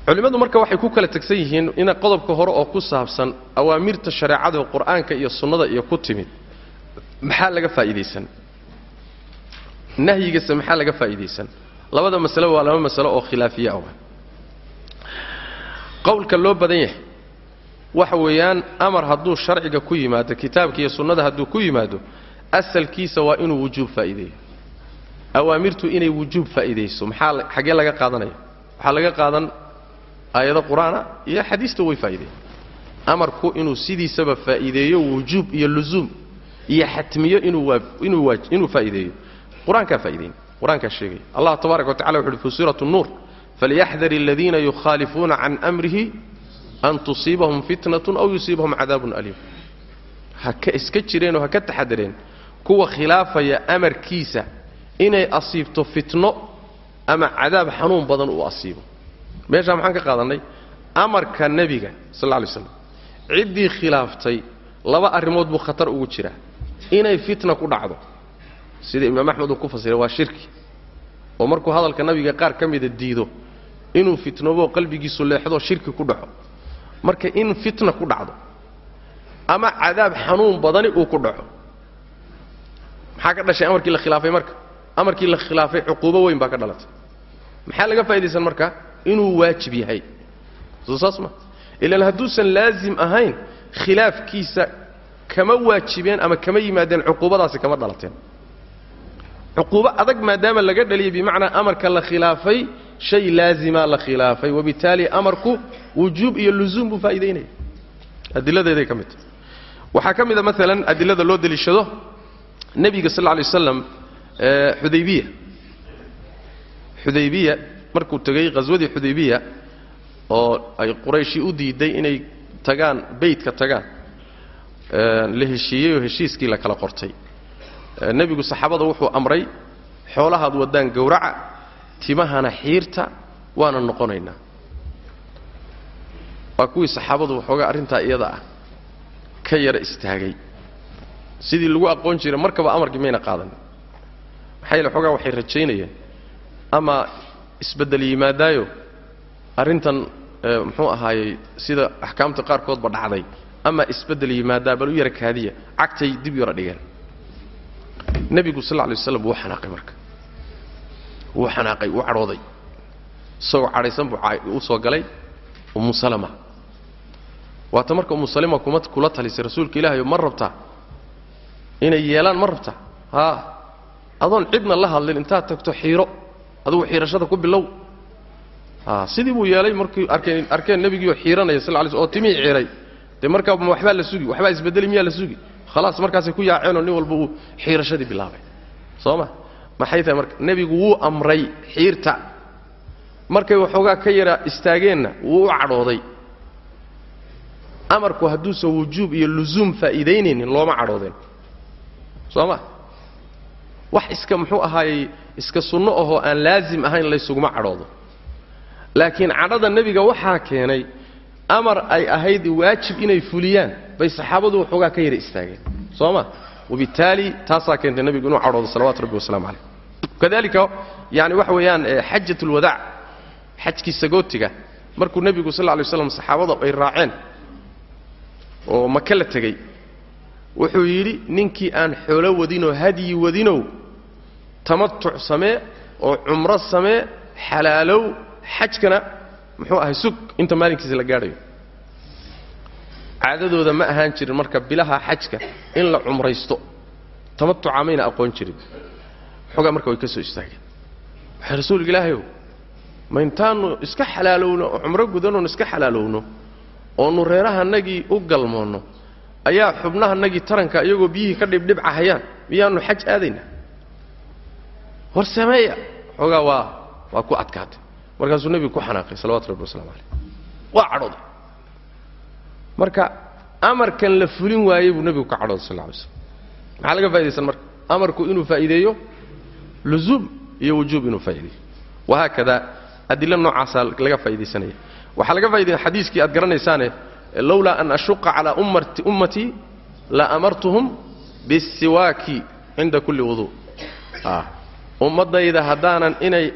culimmadu marka waxay ku kala tegsan yihiin ina qodobka hore oo ku saabsan awaamirta shareecada qur'aanka iyo sunnada iyo ku timid maxaa laga faa'iidaysan? Nahyigase maxaa laga faa'iidaysan? Labada masale waa laba masalo oo khilaafiye ah. Qowlka loo badan yahay waxa weeyaan amar hadduu sharciga ku yimaado kitaabka iyo sunnada hadduu ku yimaado asalkiisa waa inuu wujuub faa'iideeyo. Awaamirtu inay wujuub faa'iidayso maxaa xaggee laga qaadanaya? Waxaa laga qaadan aayado qur'aana iyo xadiista way faa'iideeyen amarku inuu sidiisaba faa'iideeyo wujuub iyo luzuum iyo xatmiyo inuu faa'iideeyo. Qur'aankaa faa'ideyn qur'aankaa sheegaya allah tabaaraka wa tacala uhi fi suurati nuur falyaxdar aladiina yukhaalifuuna can amrihi an tusiibahum fitnatun aw yusiibahum cadaabun aliim. Ha ka iska jireenoo ha ka taxadareen kuwa khilaafaya amarkiisa inay asiibto fitno ama cadaab xanuun badan uu asiibo. Meeshaa maxaan ka qaadannay amarka nebiga sal lla lay slam ciddii khilaaftay laba arrimood buu khatar ugu jiraa. Inay fitna ku dhacdo. Sida imaam axmed uu ku fasiray waa shirki. Oo markuu hadalka nabiga qaar ka mida diido inuu fitnooboo qalbigiisu leexdoo shirki ku dhaco. Marka in fitna ku dhacdo ama cadaab xanuun badani uu ku dhaco maxaa ka dhashay amarkii la khilaafay marka? Amarkii la khilaafay cuquubo weyn baa ka dhalatay. Maxaa laga faa'idaysan marka? Inuu waajib yahay. Soo saas ma. Ilaan hadduusan laazim ahayn khilaafkiisa kama waajibeen ama kama yimaadeen cuquubadaasi kama dhalateen. Cuquubo adag maadaama laga dhaliyay bimacnaa amarka la khilaafay shay laazima la khilaafay. Wabitaali amarku wujuub iyo luzuum buu faa'idaynaya adiladeeday ka mid. Tahay waxaa ka mid a maalan adilada loo deliishado nebiga sal alay waslam xudaybiya xudaybiya markuu tegey ghaswadii xudaybiya oo ay qurayshi u diiday inay tagaan beytka tagaan la heshiiyey oo heshiiskii la kala qortay. Nebigu saxaabada wuxuu amray xoolahaad waddaan gowraca timahana xiirta waana noqonaynaa waa kuwii saxaabadu waxoogaa arrintaa iyada ah ka yara istaagay sidii lagu aqoon jiray markaba amarkii mayna qaadanin maxaa yeele xoogaa waxay rajaynayeen? Ama isbeddel yimaadaayo? Arrintan muxuu ahaayey sida axkaamta qaarkoodba dhacday. Ama isbeddel yimaadaa bal u yara kaadiya? Cagtay dib yara dhigeen. Nebigu sal lla lay wuu xanaaqay marka. Wuu xanaaqay wuu cadhooday. Isagoo cadhaysan buu u galay ummu salama. Waata marka ummu salima kuma kula talisay rasuulka ilaahayo ma rabtaa inay yeelaan ma rabtaa haa adoon cidna la hadlin intaad tagto xiiro. Adugu xiirashada ku bilow. Haa sidii buu yeelay markii arkeen arkeen nebigiioo xiiranaya sal lay sl oo timihii xiiray dee markaa ma waxbaa la sugi waxbaa isbedeli miyaa la sugi? Khalaas markaasay ku yaaceenoo nin walba uu xiirashadii bilaabay. Soo ma? Maxay tahay marka? Nebigu wuu amray xiirta. Markay waxoogaa ka yara istaageenna wuu u cadhooday. Amarku hadduusan wujuub iyo lusuum faa'iidaynaynin looma cadhoodeen soo ma wax iska muxuu ahaayey iska sunno ahoo aan laazim ahayn laysuguma cadhoodo. Laakiin cadhada nebiga waxaa keenay amar ay ahayd waajib inay fuliyaan bay saxaabadu waxoogaa ka yara istaageen. Soo ma wabittaali taasaa keentay nebigu inuu cadhoodo salawatu rabbi wasalaamu calayh. Kadalika yani waxa weeyaan xajat ulwadaac xajkii sagootiga markuu nebigu sal lay slam saxaabada ay raaceen oo maka la tegey wuxuu yidhi ninkii aan xoolo wadinoo hadyi wadinow tamatuc samee oo cumro samee xalaalow xajkana muxuu ahay sug inta maalinkiisa la gaadhayo. Caadadooda ma ahaan jirin marka bilaha xajka in la cumraysto tamatuca mayna aqoon jirin. Xoogaa marka way ka soo istaageen. Waxay rasuulka ilaahayow ma intaannu iska xalaalowno oo cumro gudanoon iska xalaalowno oonu reerahanagii u galmoonno ayaa xubnahanagii taranka iyagoo biyihii ka dhibdhibcahayaan miyaannu xaj aadaynaa war sameeya. Xoogaa waa waa ku adkaatay. Markaasuu nebigu ku xanaaqay salawatu rabbi waslamu calayh. Waa cadhooday marka amarkan la fulin waayey buu nebigu ka cadhooday sal alay slam maxaa laga faa'idaysan marka? Amarku inuu faa'iideeyo? Luzuum iyo wujuub inuu faa'ideeyo wahaakada adilo noocaasaa laga faa'iidaysanaya. Waxaa laga faa'idaya xadiiskii aad garanaysaane lowlaa an ashuqa calaa ummati ummatii la amartuhum bisiwaaki cinda kulli wuduu ummaddayda haddaanan inay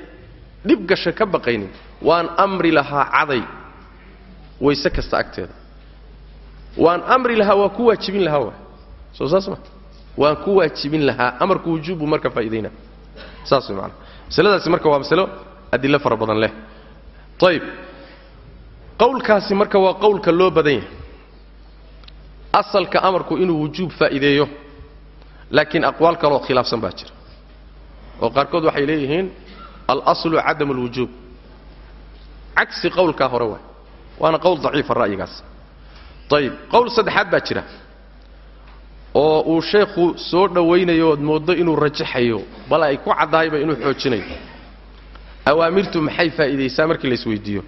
dhib gasho ka baqaynin waan amri lahaa caday wayse kasta agteeda. Waan amri lahaa waa ku waajibin lahaa waa soo saas ma waan ku waajibin lahaa amarku wujuub buu marka faa'iidayna. Saas way maanaa masaladaasi marka waa masalo adilo fara badan leh. Ayib qowlkaasi marka waa qowlka loo badan yahay. Asalka amarku inuu wujuub faa'iideeyo laakiin aqwaal kaleoo khilaafsan baa jira. Oo qaarkood waxay leeyihiin alaslu cadam alwujuub cagsi qowlkaa hore waay waana qowl daciifa ra'yigaas. Ayib qowl saddexaad baa jira. Oo uu sheekhu soo dhowaynayo ood mooddo inuu rajaxayo bal ay ku caddahayba inuu xoojinayo. Awaamirtu maxay faa'iidaysaa markii la isweydiiyo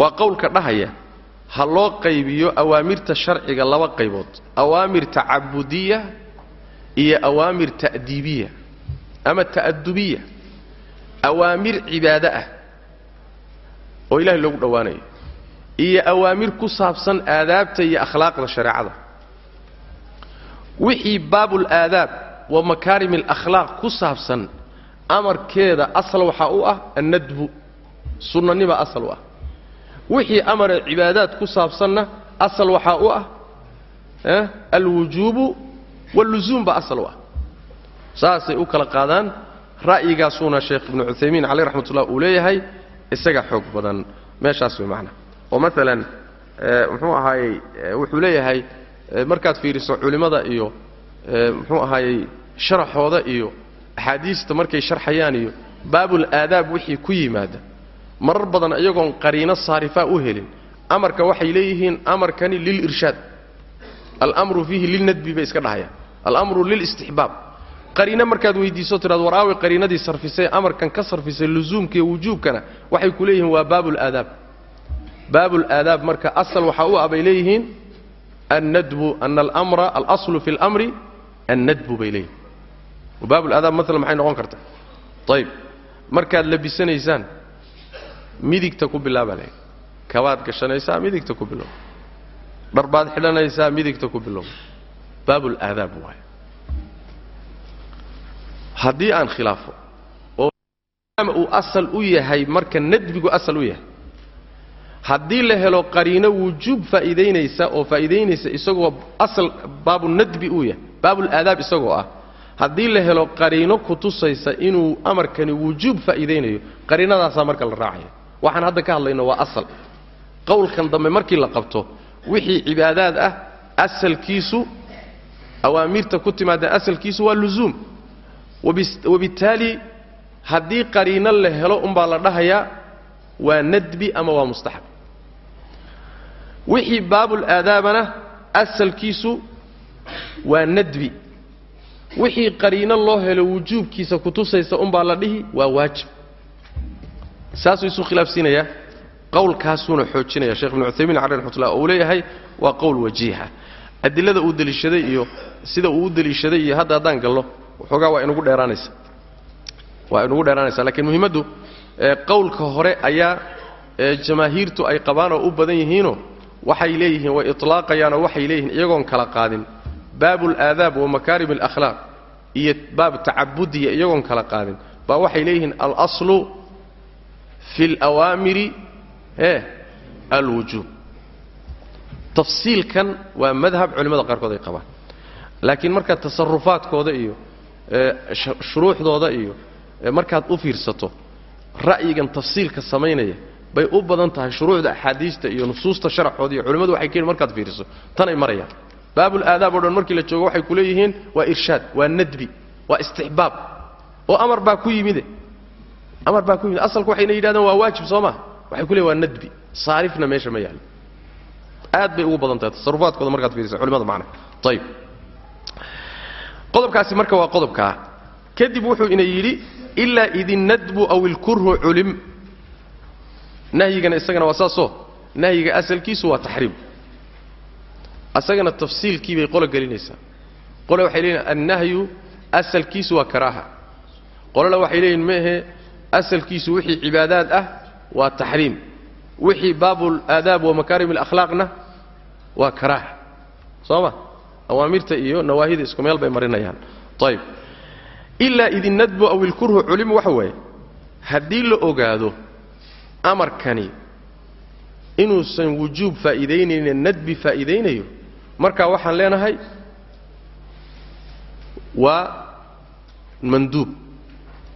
waa qowlka dhahaya ha loo qaybiyo awaamirta sharciga laba qaybood awaamir tacabudiya iyo awaamir ta'diibiya ama ta'adubiya awaamir cibaado ah oo ilahay loogu dhowaanayo iyo awaamir ku saabsan aadaabta iyo akhlaaqda shareecada. Wixii baabul aadaab wa makaarim alakhlaaq ku saabsan amarkeeda asal waxaa u ah annadbu sunnanima asal u ah wixii amare cibaadaad ku saabsanna asal waxaa u ah alwujuubu walluzuum baa asal u ah. Saasay u kala qaadaan ra'yigaasuuna sheekh ibnu cuthaymiin caleyh raxmatullah uu leeyahay isaga xoog badan. Meeshaas way macnaa oo maalan muxuu ahaayey wuxuu leeyahay markaad fiiriso culimmada iyo muxuu ahaayey sharaxooda iyo axaadiista markay sharxayaan iyo baabul aadaab wixii ku yimaada marar badan iyagoon qariino saarifaa u helin. Amarka waxay leeyihiin amarkani lilirshaad almru fiihi lilnadbi bay iska dhahayaan. Almru lilistixbaab qariino markaad weydiiso tidhado war aawe qariinadii sarfisay amarkan ka sarfisay luzuumka iyo wujuubkana. Waxay ku leeyihiin waa baabulaadaab baabulaadaab marka asal waxaa u ah bay leeyihiin annadbu ana almra alaslu fi اlmri annadbu bay leeyihiin baabuladaab maalan maxay noqon kartaa ayib markaad labisanaysaan midigta ku bilaaba le kabaad gashanaysaa midigta ku bilow dharbaad xidhanaysaa midigta ku bilow baabulaadaab waay haddii aan khilaafo oo uu asal u yahay marka nadbigu asal u yahay haddii la helo qariino wujuub faa'iidaynaysa oo faa'iidaynaysa isagoo asal baabunadbi uu yahay baabulaadaab isagoo ah haddii la helo qariino ku tusaysa inuu amarkani wujuub faa'iidaynayo qariinadaasaa marka la raacaya waxaan hadda ka hadlayno waa asal. Qowlkan dambe markii la qabto wixii cibaadaad ah asalkiisu awaamirta ku timaada asalkiisu waa luzuum. Wabittaali haddii qariino la helo umbaa la dhahayaa waa nadbi ama waa mustaxab. Wixii baabulaadaabana asalkiisu waa nadbi. Wixii qariino loo helo wujuubkiisa kutusaysa umbaa la dhihi waa waajib saasuu isu khilaafsiinayaa qowlkaasuuna xoojinaya. Sheekh ibnu cuthaymiin cali raxmatullah uu leeyahay waa qowl wajiixa adilada uu deliishaday iyo sida uu u deliishaday iyo hadda haddaan gallo waxoogaa waa inugu dheeraanaysa. Waa inugu dheeraanaysa lakiin muhimmaddu qowlka hore ayaa jamaahiirtu ay qabaan oo u badan yihiinoo waxay leeyihiin way itlaaqayaanoo waxay leeyihiin iyagoon kala qaadin. Baabulaadaab wa makaarim alakhlaaq iyo baab tacabudiya iyagoon kala qaadin. Baa waxay leeyihiin alaslu fi alawaamiri e alwujuub tafsiilkan waa madhab culimmada qaarkood ay qabaan. Laakiin markaad tasarufaadkooda iyo shuruuxdooda iyo markaad u fiirsato ra'yigan tafsiilka samaynaya bay u badan tahay shuruucda axaadiista iyo nusuusta sharaxooda iyo culimmadu waxay keen markaad fiiriso. Tanay marayaan. Baabulaadaab o dhan markii la joogo waxay ku leeyihiin waa irshaad waa nadbi waa istixbaab. Oo amar baa ku yimide amar baa ku yimid asalku waxayna yidhahdeen waa waajib soo maa waxay ku leeyihiin waa nadbi. Saarifna meesha ma yaallo aad bay ugu badan tahay tasarufaadkooda markaad fiiriso culimada macnaha ayib qodobkaasi marka waa qodobkaa kadib wuxuu ina yidhi ilaa idinnadbu aw ilkurhu culim. Nahyigana isagana waa saasoo nahyiga asalkiisu waa taxriim. Asagana tafsiilkii bay qolo gelinaysaa. Qole waxay leeyihiin annahyu asalkiisu waa karaaha. Qolena waxay leeyihiin meehe asalkiisu wixii cibaadaad ah waa taxriim. Wixii baabul aadaab wa makaarim alakhlaaqna waa karaaha soo ma awaamirta iyo nawaahida isku meel bay marinayaan. Ayib ilaa idinnadbu aw ilkurhu culimu waxa waaye haddii la ogaado amarkani inuusan wujuub faa'iidaynayne nadbi faa'iidaynayo markaa waxaan leenahay waa manduub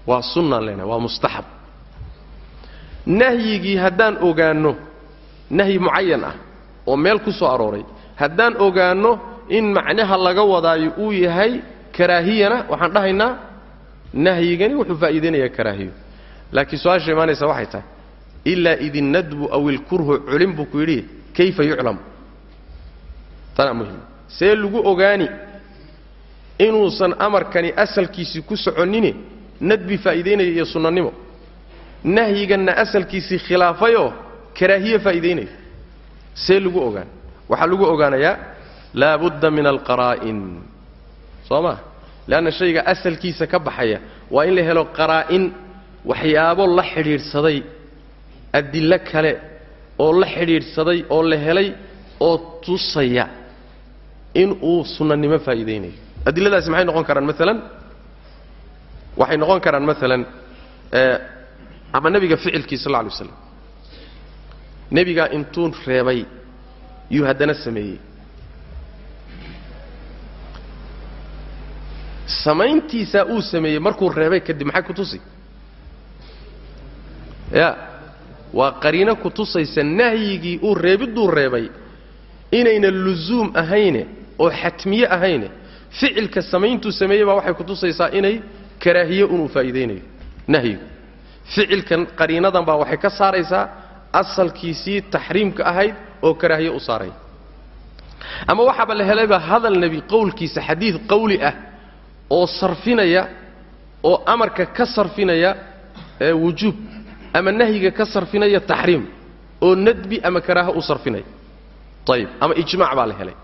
waa sunnaan leenahay waa mustaxab nahyigii haddaan ogaanno nahyi mucayan ah oo meel ku soo arooray haddaan ogaanno in macnaha laga wadaayo uu yahay karaahiyana waxaan dhahaynaa nahyigani wuxuu faa'iidaynayaa karaahiyo. Laakiin su'aasha imaanaysa waxay tahay ilaa idinnadbu aw ilkurhu culim buu ku yidhi kayfa yuclam? Tanaa muhiim. See lagu ogaani inuusan amarkani asalkiisii ku soconnine nadbi faa'iidaynaya iyo sunnanimo nahyiganna asalkiisii khilaafayoo karaahiye faa'iidaynayo see lagu ogaan. Waxaa lagu ogaanayaa laa budda min alqaraa'in soo maa leanna shayga asalkiisa ka baxaya waa in la helo qaraa'in waxyaabo la xidhiidhsaday adillo kale oo la xidhiidhsaday oo la helay oo tusaya in uu sunnanimo faa'iidaynayo. Adilladaasi maxay noqon karaan? Maalan waxay noqon karaan maalan ama nebiga ficilkii sal lla alay waslam nebigaa intuu reebay yuu haddana sameeyey. Samayntiisaa uu sameeyey markuu reebay kadib maxay ku tusi? Ya waa qariino ku tusaysa nahyigii uu reebidduu reebay inayna lusuum ahayne oo xatmiye ahayne. Ficilka samayntuu sameeyey baa waxay ku tusaysaa inay karaahiye unuu faa'iidaynayo nahyigu ficilkan qariinadan baa waxay ka saaraysaa asalkiisii taxriimka ahayd oo karaahiye u saaraya ama waxaaba la helayba hadal nebi qowlkiisa xadiid qowli ah oo sarfinaya oo amarka ka sarfinaya wujuub ama nahyiga ka sarfinaya taxriim oo nadbi ama karaaho u sarfinaya ayib ama ijmaac baa la helay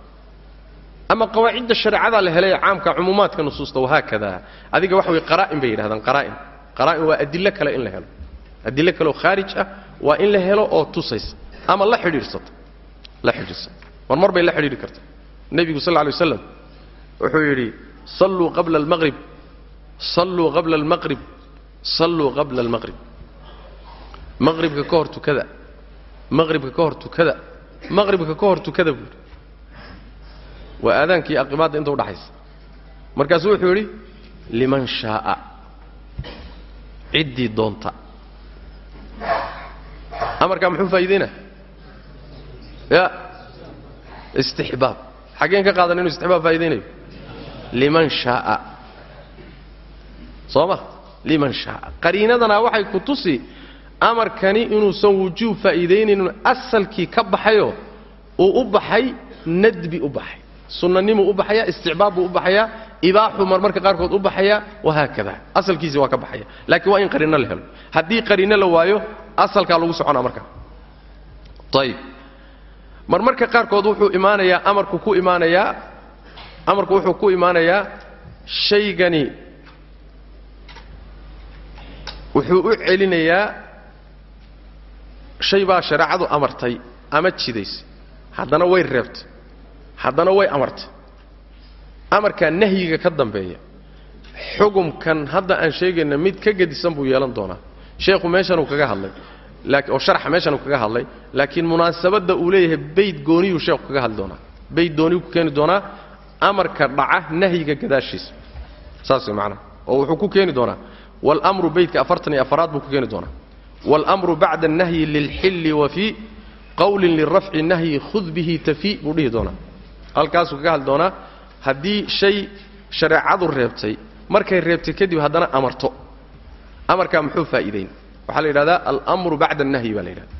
ama qawaacidda shareecada la helay caamka cumuumaadka nusuusta wahaakada adiga waxa way qaraa'in bay yidhahdaan qaraa'in qaraa'in waa adilo kale in la helo. Adilo kale oo khaarij ah waa in la helo oo tusaysa ama la xidhiidhsata la xidhiidhsata mar bay la xidhiidhi karta. Nebigu sal alay waslam wuxuu yidhi salluu qabla almaqrib salluu qabla almaqrib salluu qabla almaqrib maqribka ka hor tukada maqribka ka hor tukada maqribka ka hor tukada buuri waa aadaankii aqimaadda inta udhaxaysa markaasuu wuxuu yidhi liman shaaa. Ciddii doonta. Amarkaa muxuu faa'iideynaa? Ya istixbaab. Xaggeen ka qaadan inuu istixbaab faa'iideynayo. Liman shaaa. Soo ma? Liman shaaa. Qariinadana waxay ku tusi amarkani inuusan wujuub faa'iidaynaynin asalkii ka baxayoo uu u baxay nadbi u baxay sunnanimuu u baxaya isticbaab buu u baxayaa ibaaxuu marmarka qaarkood u baxaya wahaakada asalkiisi waa ka baxaya. Laakiin waa in qariino la helo. Haddii qariino la waayo asalkaa lagu soconaa marka. Ayib marmarka qaarkood wuxuu imaanayaa amarku ku imaanayaa amarku wuxuu ku imaanayaa shaygani wuxuu u celinayaa shay baa shareecadu amartay ama jidaysay haddana way reebtay haddana way amartay. Amarkaa nahyiga ka dambeeya xukumkan hadda aan sheegayna mid ka gedisan buu yeelan doonaa. Sheekhu meeshanuu kaga hadlay oo sharxa meeshanuu kaga hadlay laakiin munaasabadda uu leeyahay bayd gooniyuu sheekhu kaga hadli doonaa. Bayd gooniyuu ku keeni doonaa amarka dhaca nahyiga gadaashiisa saas way macnaha oo wuxuu ku keeni doonaa waalmru baydka afartan iyo afaraad buu ku keeni doonaa. Waalmru bacda annahyi lilxilli wa fii qowlin lirafci nahyi khud bihi tafi buu dhihi doonaa halkaasuu kaga hadli doonaa haddii shay shareecadu reebtay markay reebtay kadib haddana amarto. Amarkaa muxuu faa'iidayn? Waxaa la yidhahdaa almru bacda الnahyi baa la yidhahda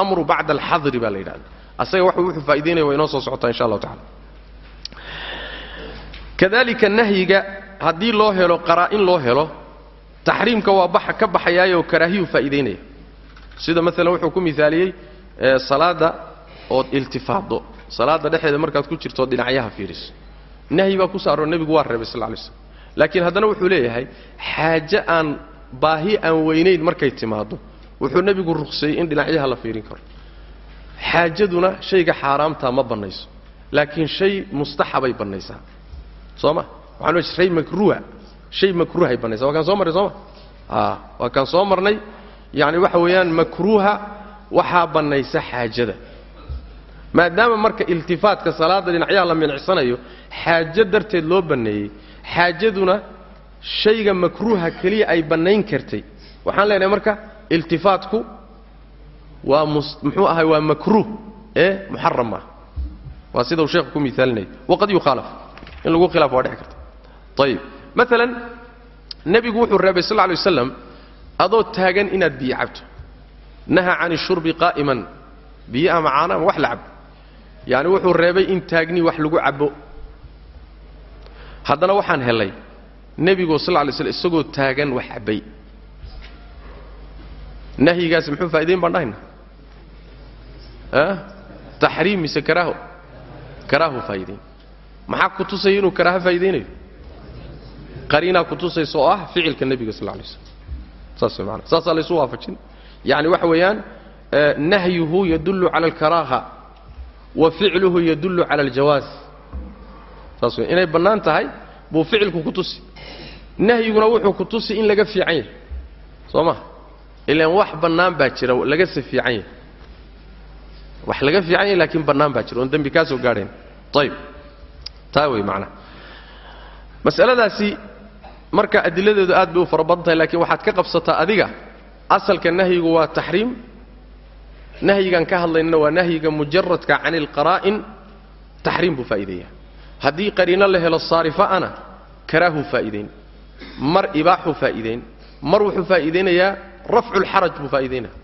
almru bacda alxadri baa la yidhahda asaga wax wuxuu faa'idaynaya waa inoo soo socotaa insha allahu tacala kadalika nahyiga haddii loo helo qaraa'in loo helo taxriimka waa baxa ka baxayaayoo karaahiyuu faa'iidaynaya. Sida maalan wuxuu ku mihaaliyey salaadda ood iltifaado salaadda dhexeeda markaad ku jirto dhinacyaha fiiriso nahyi baa ku saaroo nebigu waa reebay sal lay slam laakiin haddana wuxuu leeyahay xaaje aan baahi aan weynayn markay timaaddo wuxuu nebigu ruqseeyey in dhinacyaha la fiirin karo. Xaajaduna shayga xaaraamtaa ma bannayso laakiin shay mustaxabay bannaysaa. Soo ma? Waxaan shay makruuha shay makruuhay bannaysa waa kaan soo marnay sooma a waa kaan soo marnay. Yacni waxa weeyaan makruuha waxaa bannaysa xaajada maadaama marka iltifaatka salaadda dhinacyaha la milicsanayo xaajo darteed loo banneeyey. Xaajaduna shayga makruuha keliya ay bannayn kartay. Waxaan leenahay marka iltifaatku waa muxuu ahay waa makruuh ee muxaram waa sida uu sheekhu ku miaalinaya waqad yukhaalaf in lagu khilaafo waa dhici karta. Ayib maalan nebigu wuxuu reebay sal lay waslam adoo taagan inaad biyo cabto. Naha can ishurbi qaa'iman. Biyo ama caana ama wax la cabo yacni wuxuu reebay in taagnii wax lagu cabo haddana waxaan helay nebigu sal lay slam isagoo taagan wax cabbay. Nahyigaasi muxuu faa'idayn baan dhahayna taxriim mise karaaho? Karaahu faa'idayn maxaa ku tusaya inuu karaaho faa'iidaynayo qariinaa ku tusaysa oo ah ficilka nebiga sal lay slam saas maana saasaa laysu waafajin. Yacni waxa weeyaan nahyuhu yadullu cala alkaraaha wa ficluhu yadullu cala aljawaaz. Saas wey inay bannaan tahay buu ficilku ku tusi. Nahyiguna wuxuu ku tusi in laga fiican yahay. Soo ma ilaan wax bannaan baa jira laga se fiican yahay. Wax laga fiican yahay laakiin bannaan baa jira oon dembi kaa gaadhayn. Ayib taa wey macnaha mas'aladaasi marka adiladeedu aad bay u fara badan tahay laakiin waxaad ka qabsataa adiga asalka nahyigu waa taxriim nahyigan ka hadlaynana waa nahyiga mujaradka can ilqaraa'in taxriim buu faa'iideeya haddii qariino la helo saarifa'ana karaahuu faa'iidayn mar ibaaxuu faa'iidayn mar wuxuu faa'iidaynayaa rafculxaraj buu faa'iidaynaya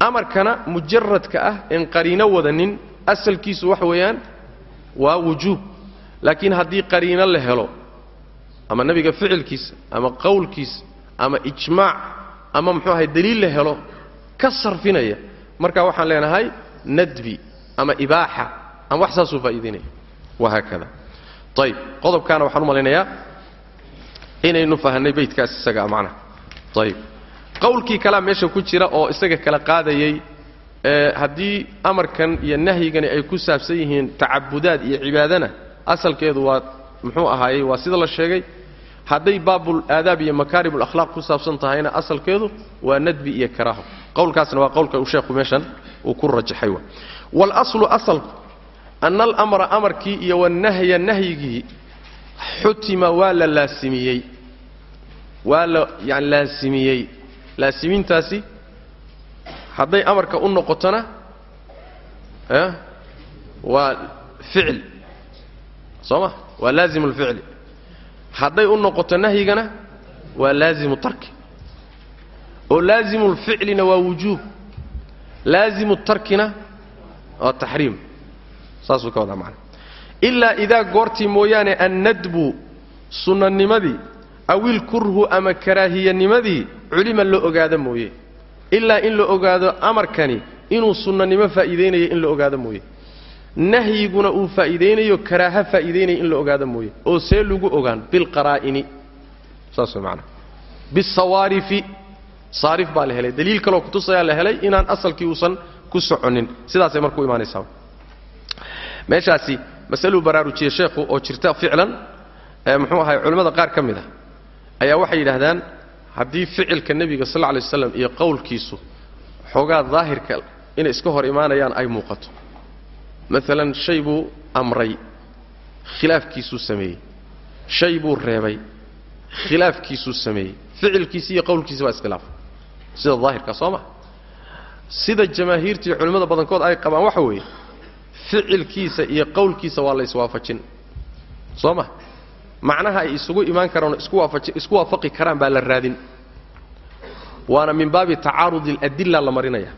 amarkana mujaradka ah en qariino wadanin asalkiisu waxa weeyaan waa wujuub. Laakiin haddii qariino la helo ama nebiga ficilkiisa ama qowlkiisa ama ijmaac ama muxuu ahay daliil la helo ka sarfinaya. Marka waxaan leenahay nadbi ama ibaaxa ama wax saasuu faa'iidaynaya wahaakada ayib qodobkaana waxaan u malaynayaa inaynu fahanay baydkaas isagaa macnaha ayib qowlkii kalea meesha ku jira oo isaga kala qaadayay ee haddii amarkan iyo nahyigani ay ku saabsan yihiin tacabudaad iyo cibaadana asalkeedu waa muxuu ahaayey waa sida la sheegay hadday baabul aadaab iyo makaarim alakhlaaq ku saabsan tahayna asalkeedu waa nadbi iyo karaaho. Qowlkaasna waa qowlka uu sheekhu meeshan uu ku rajaxay wa waalaslu asalku ana alamra amarkii iyo wanahya nahyigii xutima waa la laasimiyey. Waa la yani laasimiyey. Laasimiintaasi hadday amarka u noqotona waa ficil. Soo ma? Waa laazimu lficli hadday u noqoto nahyigana waa laazimu tarki. Oo laazimu lficlina waa wujuub. Laazimu tarkina waa taxriim. Saasuu ka wadaa macana ilaa idaa goortii mooyaane annadbu sunnanimadii awil kurhu ama karaahiyanimadii culima la ogaado mooye. Ilaa in la ogaado amarkani inuu sunnanimo faa'iidaynayo in la ogaado mooye nahyiguna uu faa'iidaynayo karaaha faa'iidaynayo in la ogaado mooye. Oo see lagu ogaan bilqaraa'ini saas way bisawaarifi saarif baa la helay. Daliil kaloo kutusayaa la helay inaan asalkii uusan ku soconin. Sidaasay marka u imaanaysaa. Meeshaasi masaluu baraarujiyey sheekhu oo jirta ficlan muxuu ahay culimmada qaar ka mid a ayaa waxay yidhaahdaan haddii ficilka nebiga sal lla lay iyo qowlkiisu xoogaa daahirka inay iska hor imaanayaan ay muuqato maalan shay buu amray. Khilaafkiisuu sameeyey. Shay buu reebay. Khilaafkiisuu sameeyey. Ficilkiisi iyo qowlkiisi baa iskhilaaf sida daahirka soo ma? Sida jamaahiirtii culimmada badankood ay qabaan waxa weeye ficilkiisa iyo qowlkiisa waa la iswaafajin. Soo ma? Macnaha ay isugu imaan karaan isku waafaqi karaan baa la raadin. Waana min baabi tacaarudi aladilla la marinaya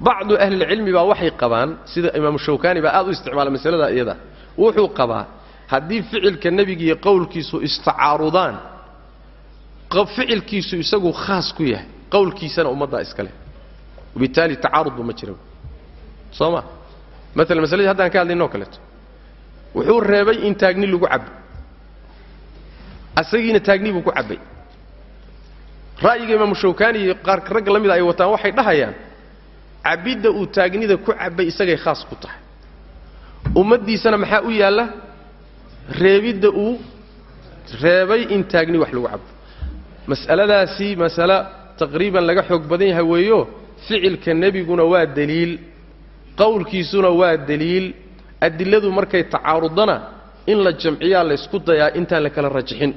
bacdu ahlilcilmi baa waxay qabaan sida imaamu shawkani baa aad u isticmaala masalada iyada wuxuu qabaa haddii ficilka nebiga qowlkiisu istacaarudaan ficilkiisu isagu khaas ku yahay qowlkiisana ummaddaa iska leh wabitaali tacaarudba ma jira soo ma maalan masaladii haddaan ka hadlaynoo kaleeto wuxuu reebay in taagni lagu cabo asagiina taagni buu ku cabbay ra'yiga imaamu shawkani iyo qaar ragga la mida ay wataan waxay dhahayaan cabbidda uu taagnida ku cabbay isagay khaas ku tahay. Ummaddiisana maxaa u yaalla? Reebidda uu reebay in taagni wax lagu cabo mas'aladaasi masale taqriiban laga xoog badan yahay weeyo ficilka nebiguna waa deliil qowlkiisuna waa deliil adiladu markay tacaarudana in la jamciyaa laysku dayaa intaan la kala rajixin.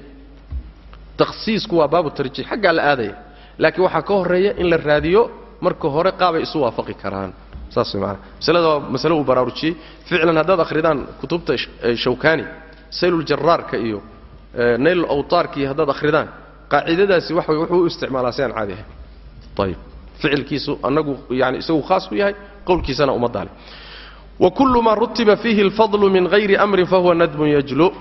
Takhsiisku waa baabu tarjiix xaggaa la aadaya. Laakiin waxaa ka horreeya in la raadiyo marka hore qaabay isu waafaqi karaan. Saas way maanaa masalada waa masalo uu baraarujiyey. Ficlan haddaad akhridaan kutubta e, shawkani sayluljaraarka iyo e, nayl awtaarka iyo haddaad akhridaan qaacidadaasi wax way wuxuu u isticmaalaa si aan caadi ahayn. Ayib ficilkiisu annagu yani isagu khaas ku yahay qowlkiisana ummaddaa leh wkul ma rutiba fiihi اlfadl min hayri amrin fahuwa nadmun yajlu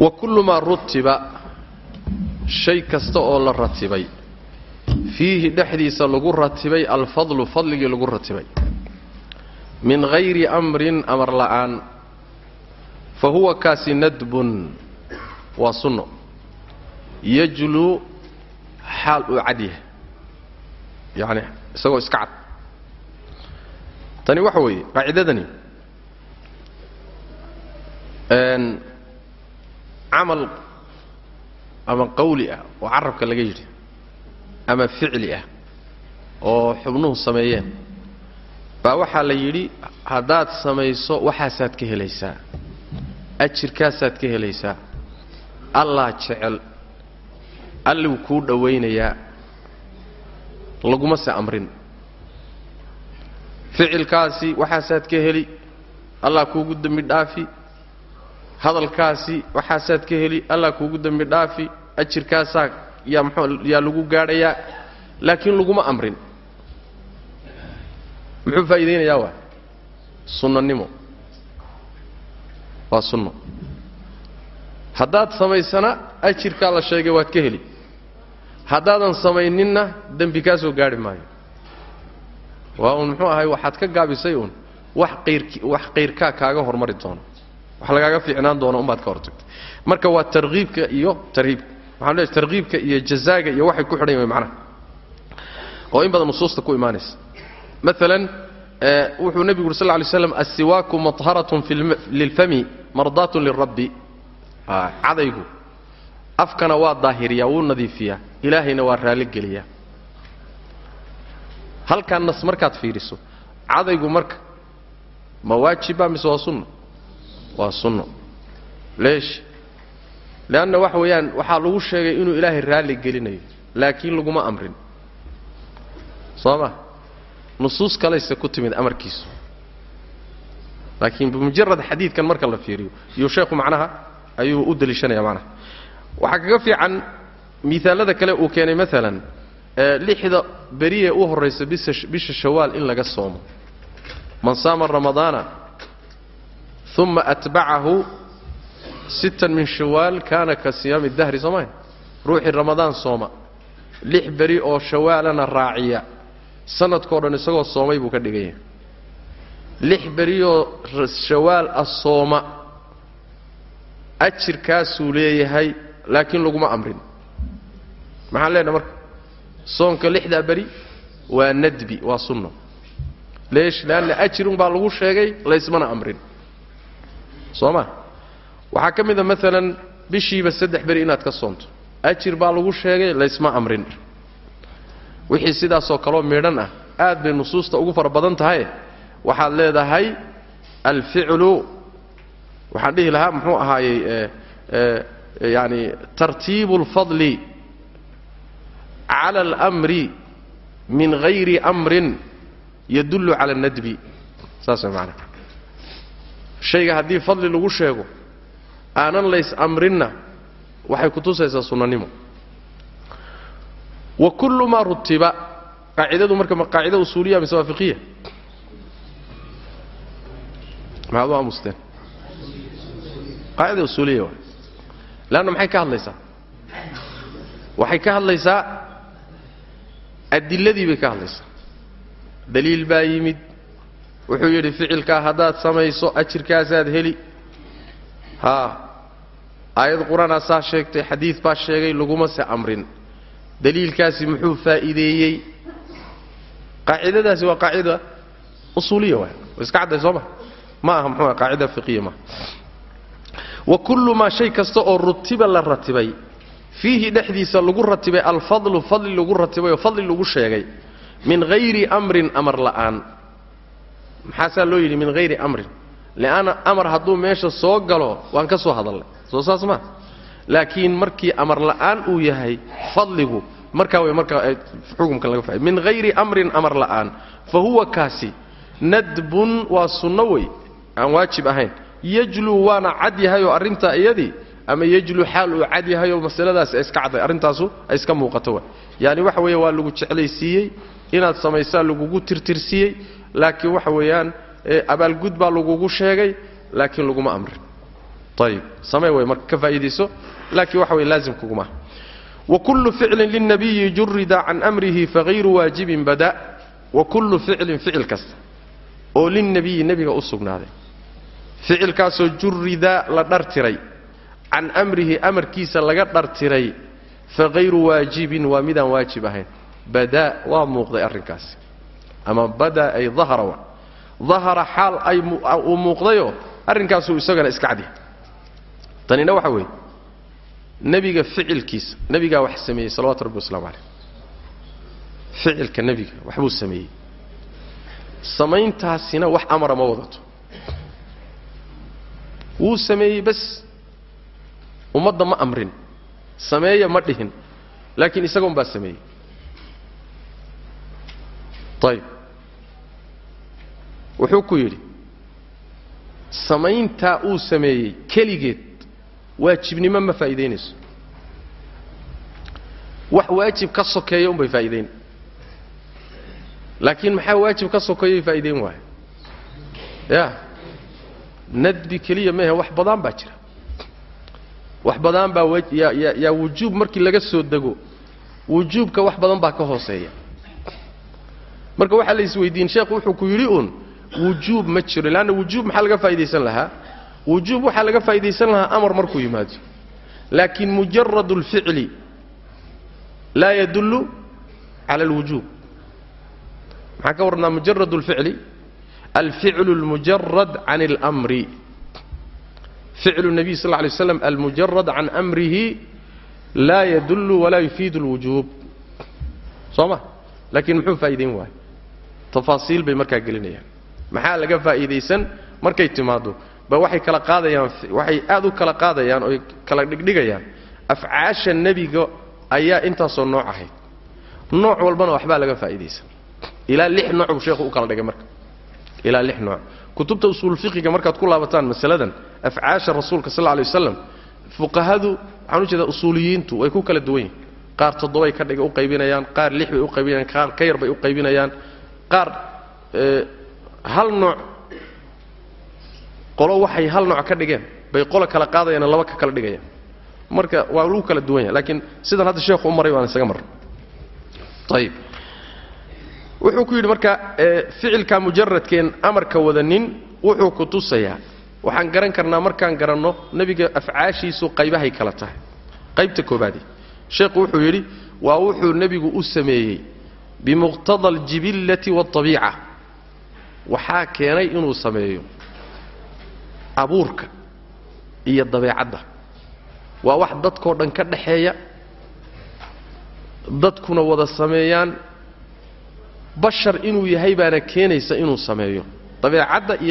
wa kullu maa rutiba shay kasta oo la ratibay. Fiihi dhexdiisa lagu ratibay alfadlu fadligii lagu ratibay. Min hayri amrin amar la'aan. Fa huwa kaasi nadbun waa sunno. Yajluu xaal uu cad yahay. Yacni isagoo iska cad. Tani waxa weeye qaacidadani camal ama qawli ah oo carabka laga yidhi ama ficli ah oo xubnuhu sameeyeen baa waxaa la yidhi haddaad samayso waxaasaad ka helaysaa ajirkaasaad ka helaysaa allah jecel alligu kuu dhowaynayaa laguma se amrin. Ficilkaasi waxaasaad ka heli allah kuugu dembi dhaafi hadalkaasi waxaasaad ka heli allah kuugu dembi dhaafi ajirkaasaa yaa mxuu yaa lagu gaadhayaa laakiin laguma amrin. Muxuu faa'iidaynayaa waa? Sunnanimo. Waa sunno. Haddaad samaysana ajirkaa la sheegay waad ka heli. Haddaadan samayninna dembi kaa soo gaadhi maayo. Waa uun muxuu ahay waxaad ka gaabisay uun wax qayrk wax qayrkaa kaaga hormari doono wax lagaaga fiicnaan doono umbaad ka hortagtay marka waa tarkiibka iyo tarhiibka waxaan leeyahay? Tarkiibka iyo jazaaga iyo waxay ku xidhan yahay macnaha. Oo in badan nusuusta ku imaanaysa. Maalan wuxuu nebigu uri sal lla lay slam assiwaaku maharatun lilfami mardaatun lirabbi cadaygu. Afkana waa daahiriyaa wuu nadiifiyaa. Ilaahayna waa raalligeliyaa halkaan nas markaad fiidhiso cadaygu marka ma waajiba mise waa sunno waa sunno. Leesh. Leanna waxa weeyaan waxaa lagu sheegay inuu ilaahay raalli gelinayo laakiin laguma amrin. Soo ma nusuus kalayse ku timid amarkiisu. Laakiin bimujarad xadiidkan marka la fiiriyo iyuu sheekhu macnaha ayuu u deliishanaya macnaha. Waxaa kaga fiican miaalada kale uu keenay maalan lixda beriye u horraysa bisha shawaal in laga soomo. Man saama ramadaana uma atbacahu sittan min shawaal kaana ka siyaami dahri soomaya ruuxii ramadaan sooma. Lix beri oo shawaalana raaciya. Sanadkao dhan isagoo soomay buu ka dhigan yahay lix berioo shawaal ah sooma. Ajirkaasuu leeyahay laakiin laguma amrin. Maxaan leenahay marka? Soonka lixdaa beri waa nadbi waa sunno. Leesh leanna ajirun baa lagu sheegay laysmana amrin soo ma waxaa ka mida maalan bishiiba saddex beri inaad ka soonto ajir baa lagu sheegay laysma amrin wixii sidaasoo kaloo midhan ah aad bay nusuusta ugu fara badan tahay waxaad leedahay alficlu waxaan dhihi lahaa muxuu ahaayey yani tartiibu اlfadli cala اlmri min hayri amrin yadullu cala اnadbi saas way maanaa shayga haddii fadli lagu sheego aanan lays amrinna waxay kutusaysaa sunnanimo. Wa kullu maa rutiba qaacidadu marka ma qaacida usuuliya mise waa fiqiya maxaad u aamusteen? Qaacida usuuliya waay. Leanna maxay ka hadlaysaa? Waxay ka hadlaysaa adiladii bay ka hadlaysaa. Daliil baa yimid wuxuu yidhi ficilkaa haddaad samayso ajirkaasaad heli. Haa aayad qur'aanaa saa sheegtay xadiid baa sheegay laguma se amrin. Daliilkaasi muxuu faa'iideeyey? Qaacidadaasi waa qaacida usuuliya waay. Way iska cadday soo ma? Ma aha muxuu qaacida fiqiya maaha wa kullu maa shay kasta oo rutiba la ratibay fiihi dhexdiisa lagu ratibay alfadlu fadli lagu ratibay oo fadli lagu sheegay min hayri amrin amar la'aan maxaasaa loo yidhi min hayri amrin? Li'anna amar hadduu meesha soo galo waan ka soo hadalnay soo saas maa laakiin markii amar la'aan uu yahay fadligu markaa way markaa xukumka laga faay min hayri amrin amar la'aan. Fa huwa kaasi nadbun waa sunno wey. Aan waajib ahayn. Yajluu waana cad yahay oo arrintaa iyadii ama yajlu xaal uu cad yahay oo masaladaas iska cadday? Arrintaasu ay iska muuqato wa yaani waxa weeye waa lagu jeclaysiiyey. Inaad samaysaa lagugu tirtirsiiyey laakiin waxa weeyaan abaalgud baa lagugu sheegay laakiin laguma amrin. Ayib samee way marka ka faa'iidayso laakiin waxa weye laazim kuguma. Wa kullu ficlin lilnabiyi jurida can amrihi fagayru waajibin bada. Wa kullu ficlin ficil kasta oo lilnabiyi nebiga u sugnaaday. Ficilkaasoo jurida la dhartiray can amrihi amarkiisa laga dhartiray fagayru waajibin waa midaan waajib ahayn. Bada ama bada ay dahara wa. Dahara xaal ay uu muuqdayoo arrinkaasuu isagana iska cadyahay tanina waxa weeye nebiga ficilkiisa nebigaa wax sameeyey salawatu rabbi waslamu calayh ficilka nebiga waxbuu sameeyey. Samayntaasina wax amara ma wadato. Wuu sameeyey bas ummadda ma amrin sameeya ma dhihin laakiin isagoon baa sameeyey ayib wuxuu ku yidhi samayntaa uu sameeyey keligeed waajibnimo ma faa'iidaynayso wax waajib ka sokeeya unbay faa'iidayn laakiin maxaa waajib ka sokeeyay faa'iidayn waaya ya nadbi keliya mehe wax badaan baa jira. Wax badaan baa yaa wujuub markii laga soo dego wujuubka wax badan baa ka hooseeya marka waxaa la isweydiin sheekhu wuxuu ku yidhi uun wujuub ma jiro leanna wujuub maxaa laga faa'idaysan lahaa wujuub waxaa laga faa'idaysan lahaa amar markuu yimaado laakiin mujarad اlficli laa yadullu cala alwujuub maxaan ka warnaa mujarad اlficli alficlu اlmujarad can اlmri ficlu الnabiy sal lla lay slam almujarad can amrihi laa yadullu walaa yufiidu اlwujuub soo ma laakiin muxuu faa'idayn waaya tafaasiil bay markaa gelinayaan. Maxaa laga faa'iidaysan? Markay timaaddo. Ba waxay kala qaadayaan waxay aad u kala qaadayaan oy kala dhigdhigayaan. Afcaasha nebiga ayaa intaasoo nooc ahayd. Nooc walbana waxbaa laga faa'iidaysan. Ilaa lix nooc buu sheekhu u kala dhigay marka. Ilaa lix nooc. Kutubta usuul fiqiga markaad ku laabataan masaladan afcaasha rasuulka sal alay wasalam fuqahadu waxaan u jeedaa usuuliyiintu way ku kala duwan yihiin qaar toddobay ka dhiga u qaybinayaan qaar lix bay u qaybinayaan qaar ka yar bay u qaybinayaan qaar hal nooc qolo waxay hal nooc ka dhigeen bay qolo kala qaadayaan laba ka kala dhigayaan. Marka waa lagu kala duwan yahay laakiin sidan hadda sheekhu u maray baan isaga marray ayib wuxuu ku yidhi marka ficilka mujaradkeen amarka wadanin wuxuu ku tusayaa waxaan garan karnaa markaan garanno nebiga afcaashiisu qaybahay kala tahay. Qaybta koobaadi sheekhu wuxuu yidhi waa wuxuu nebigu u sameeyey bimuqtada aljibillati waاطabiica waxaa keenay inuu sameeyo abuurka iyo dabeecadda waa wax dadkoo dhan ka dhaxeeya dadkuna wada sameeyaan bashar inuu yahay baana keenaysa inuu sameeyo dabeecadda iyo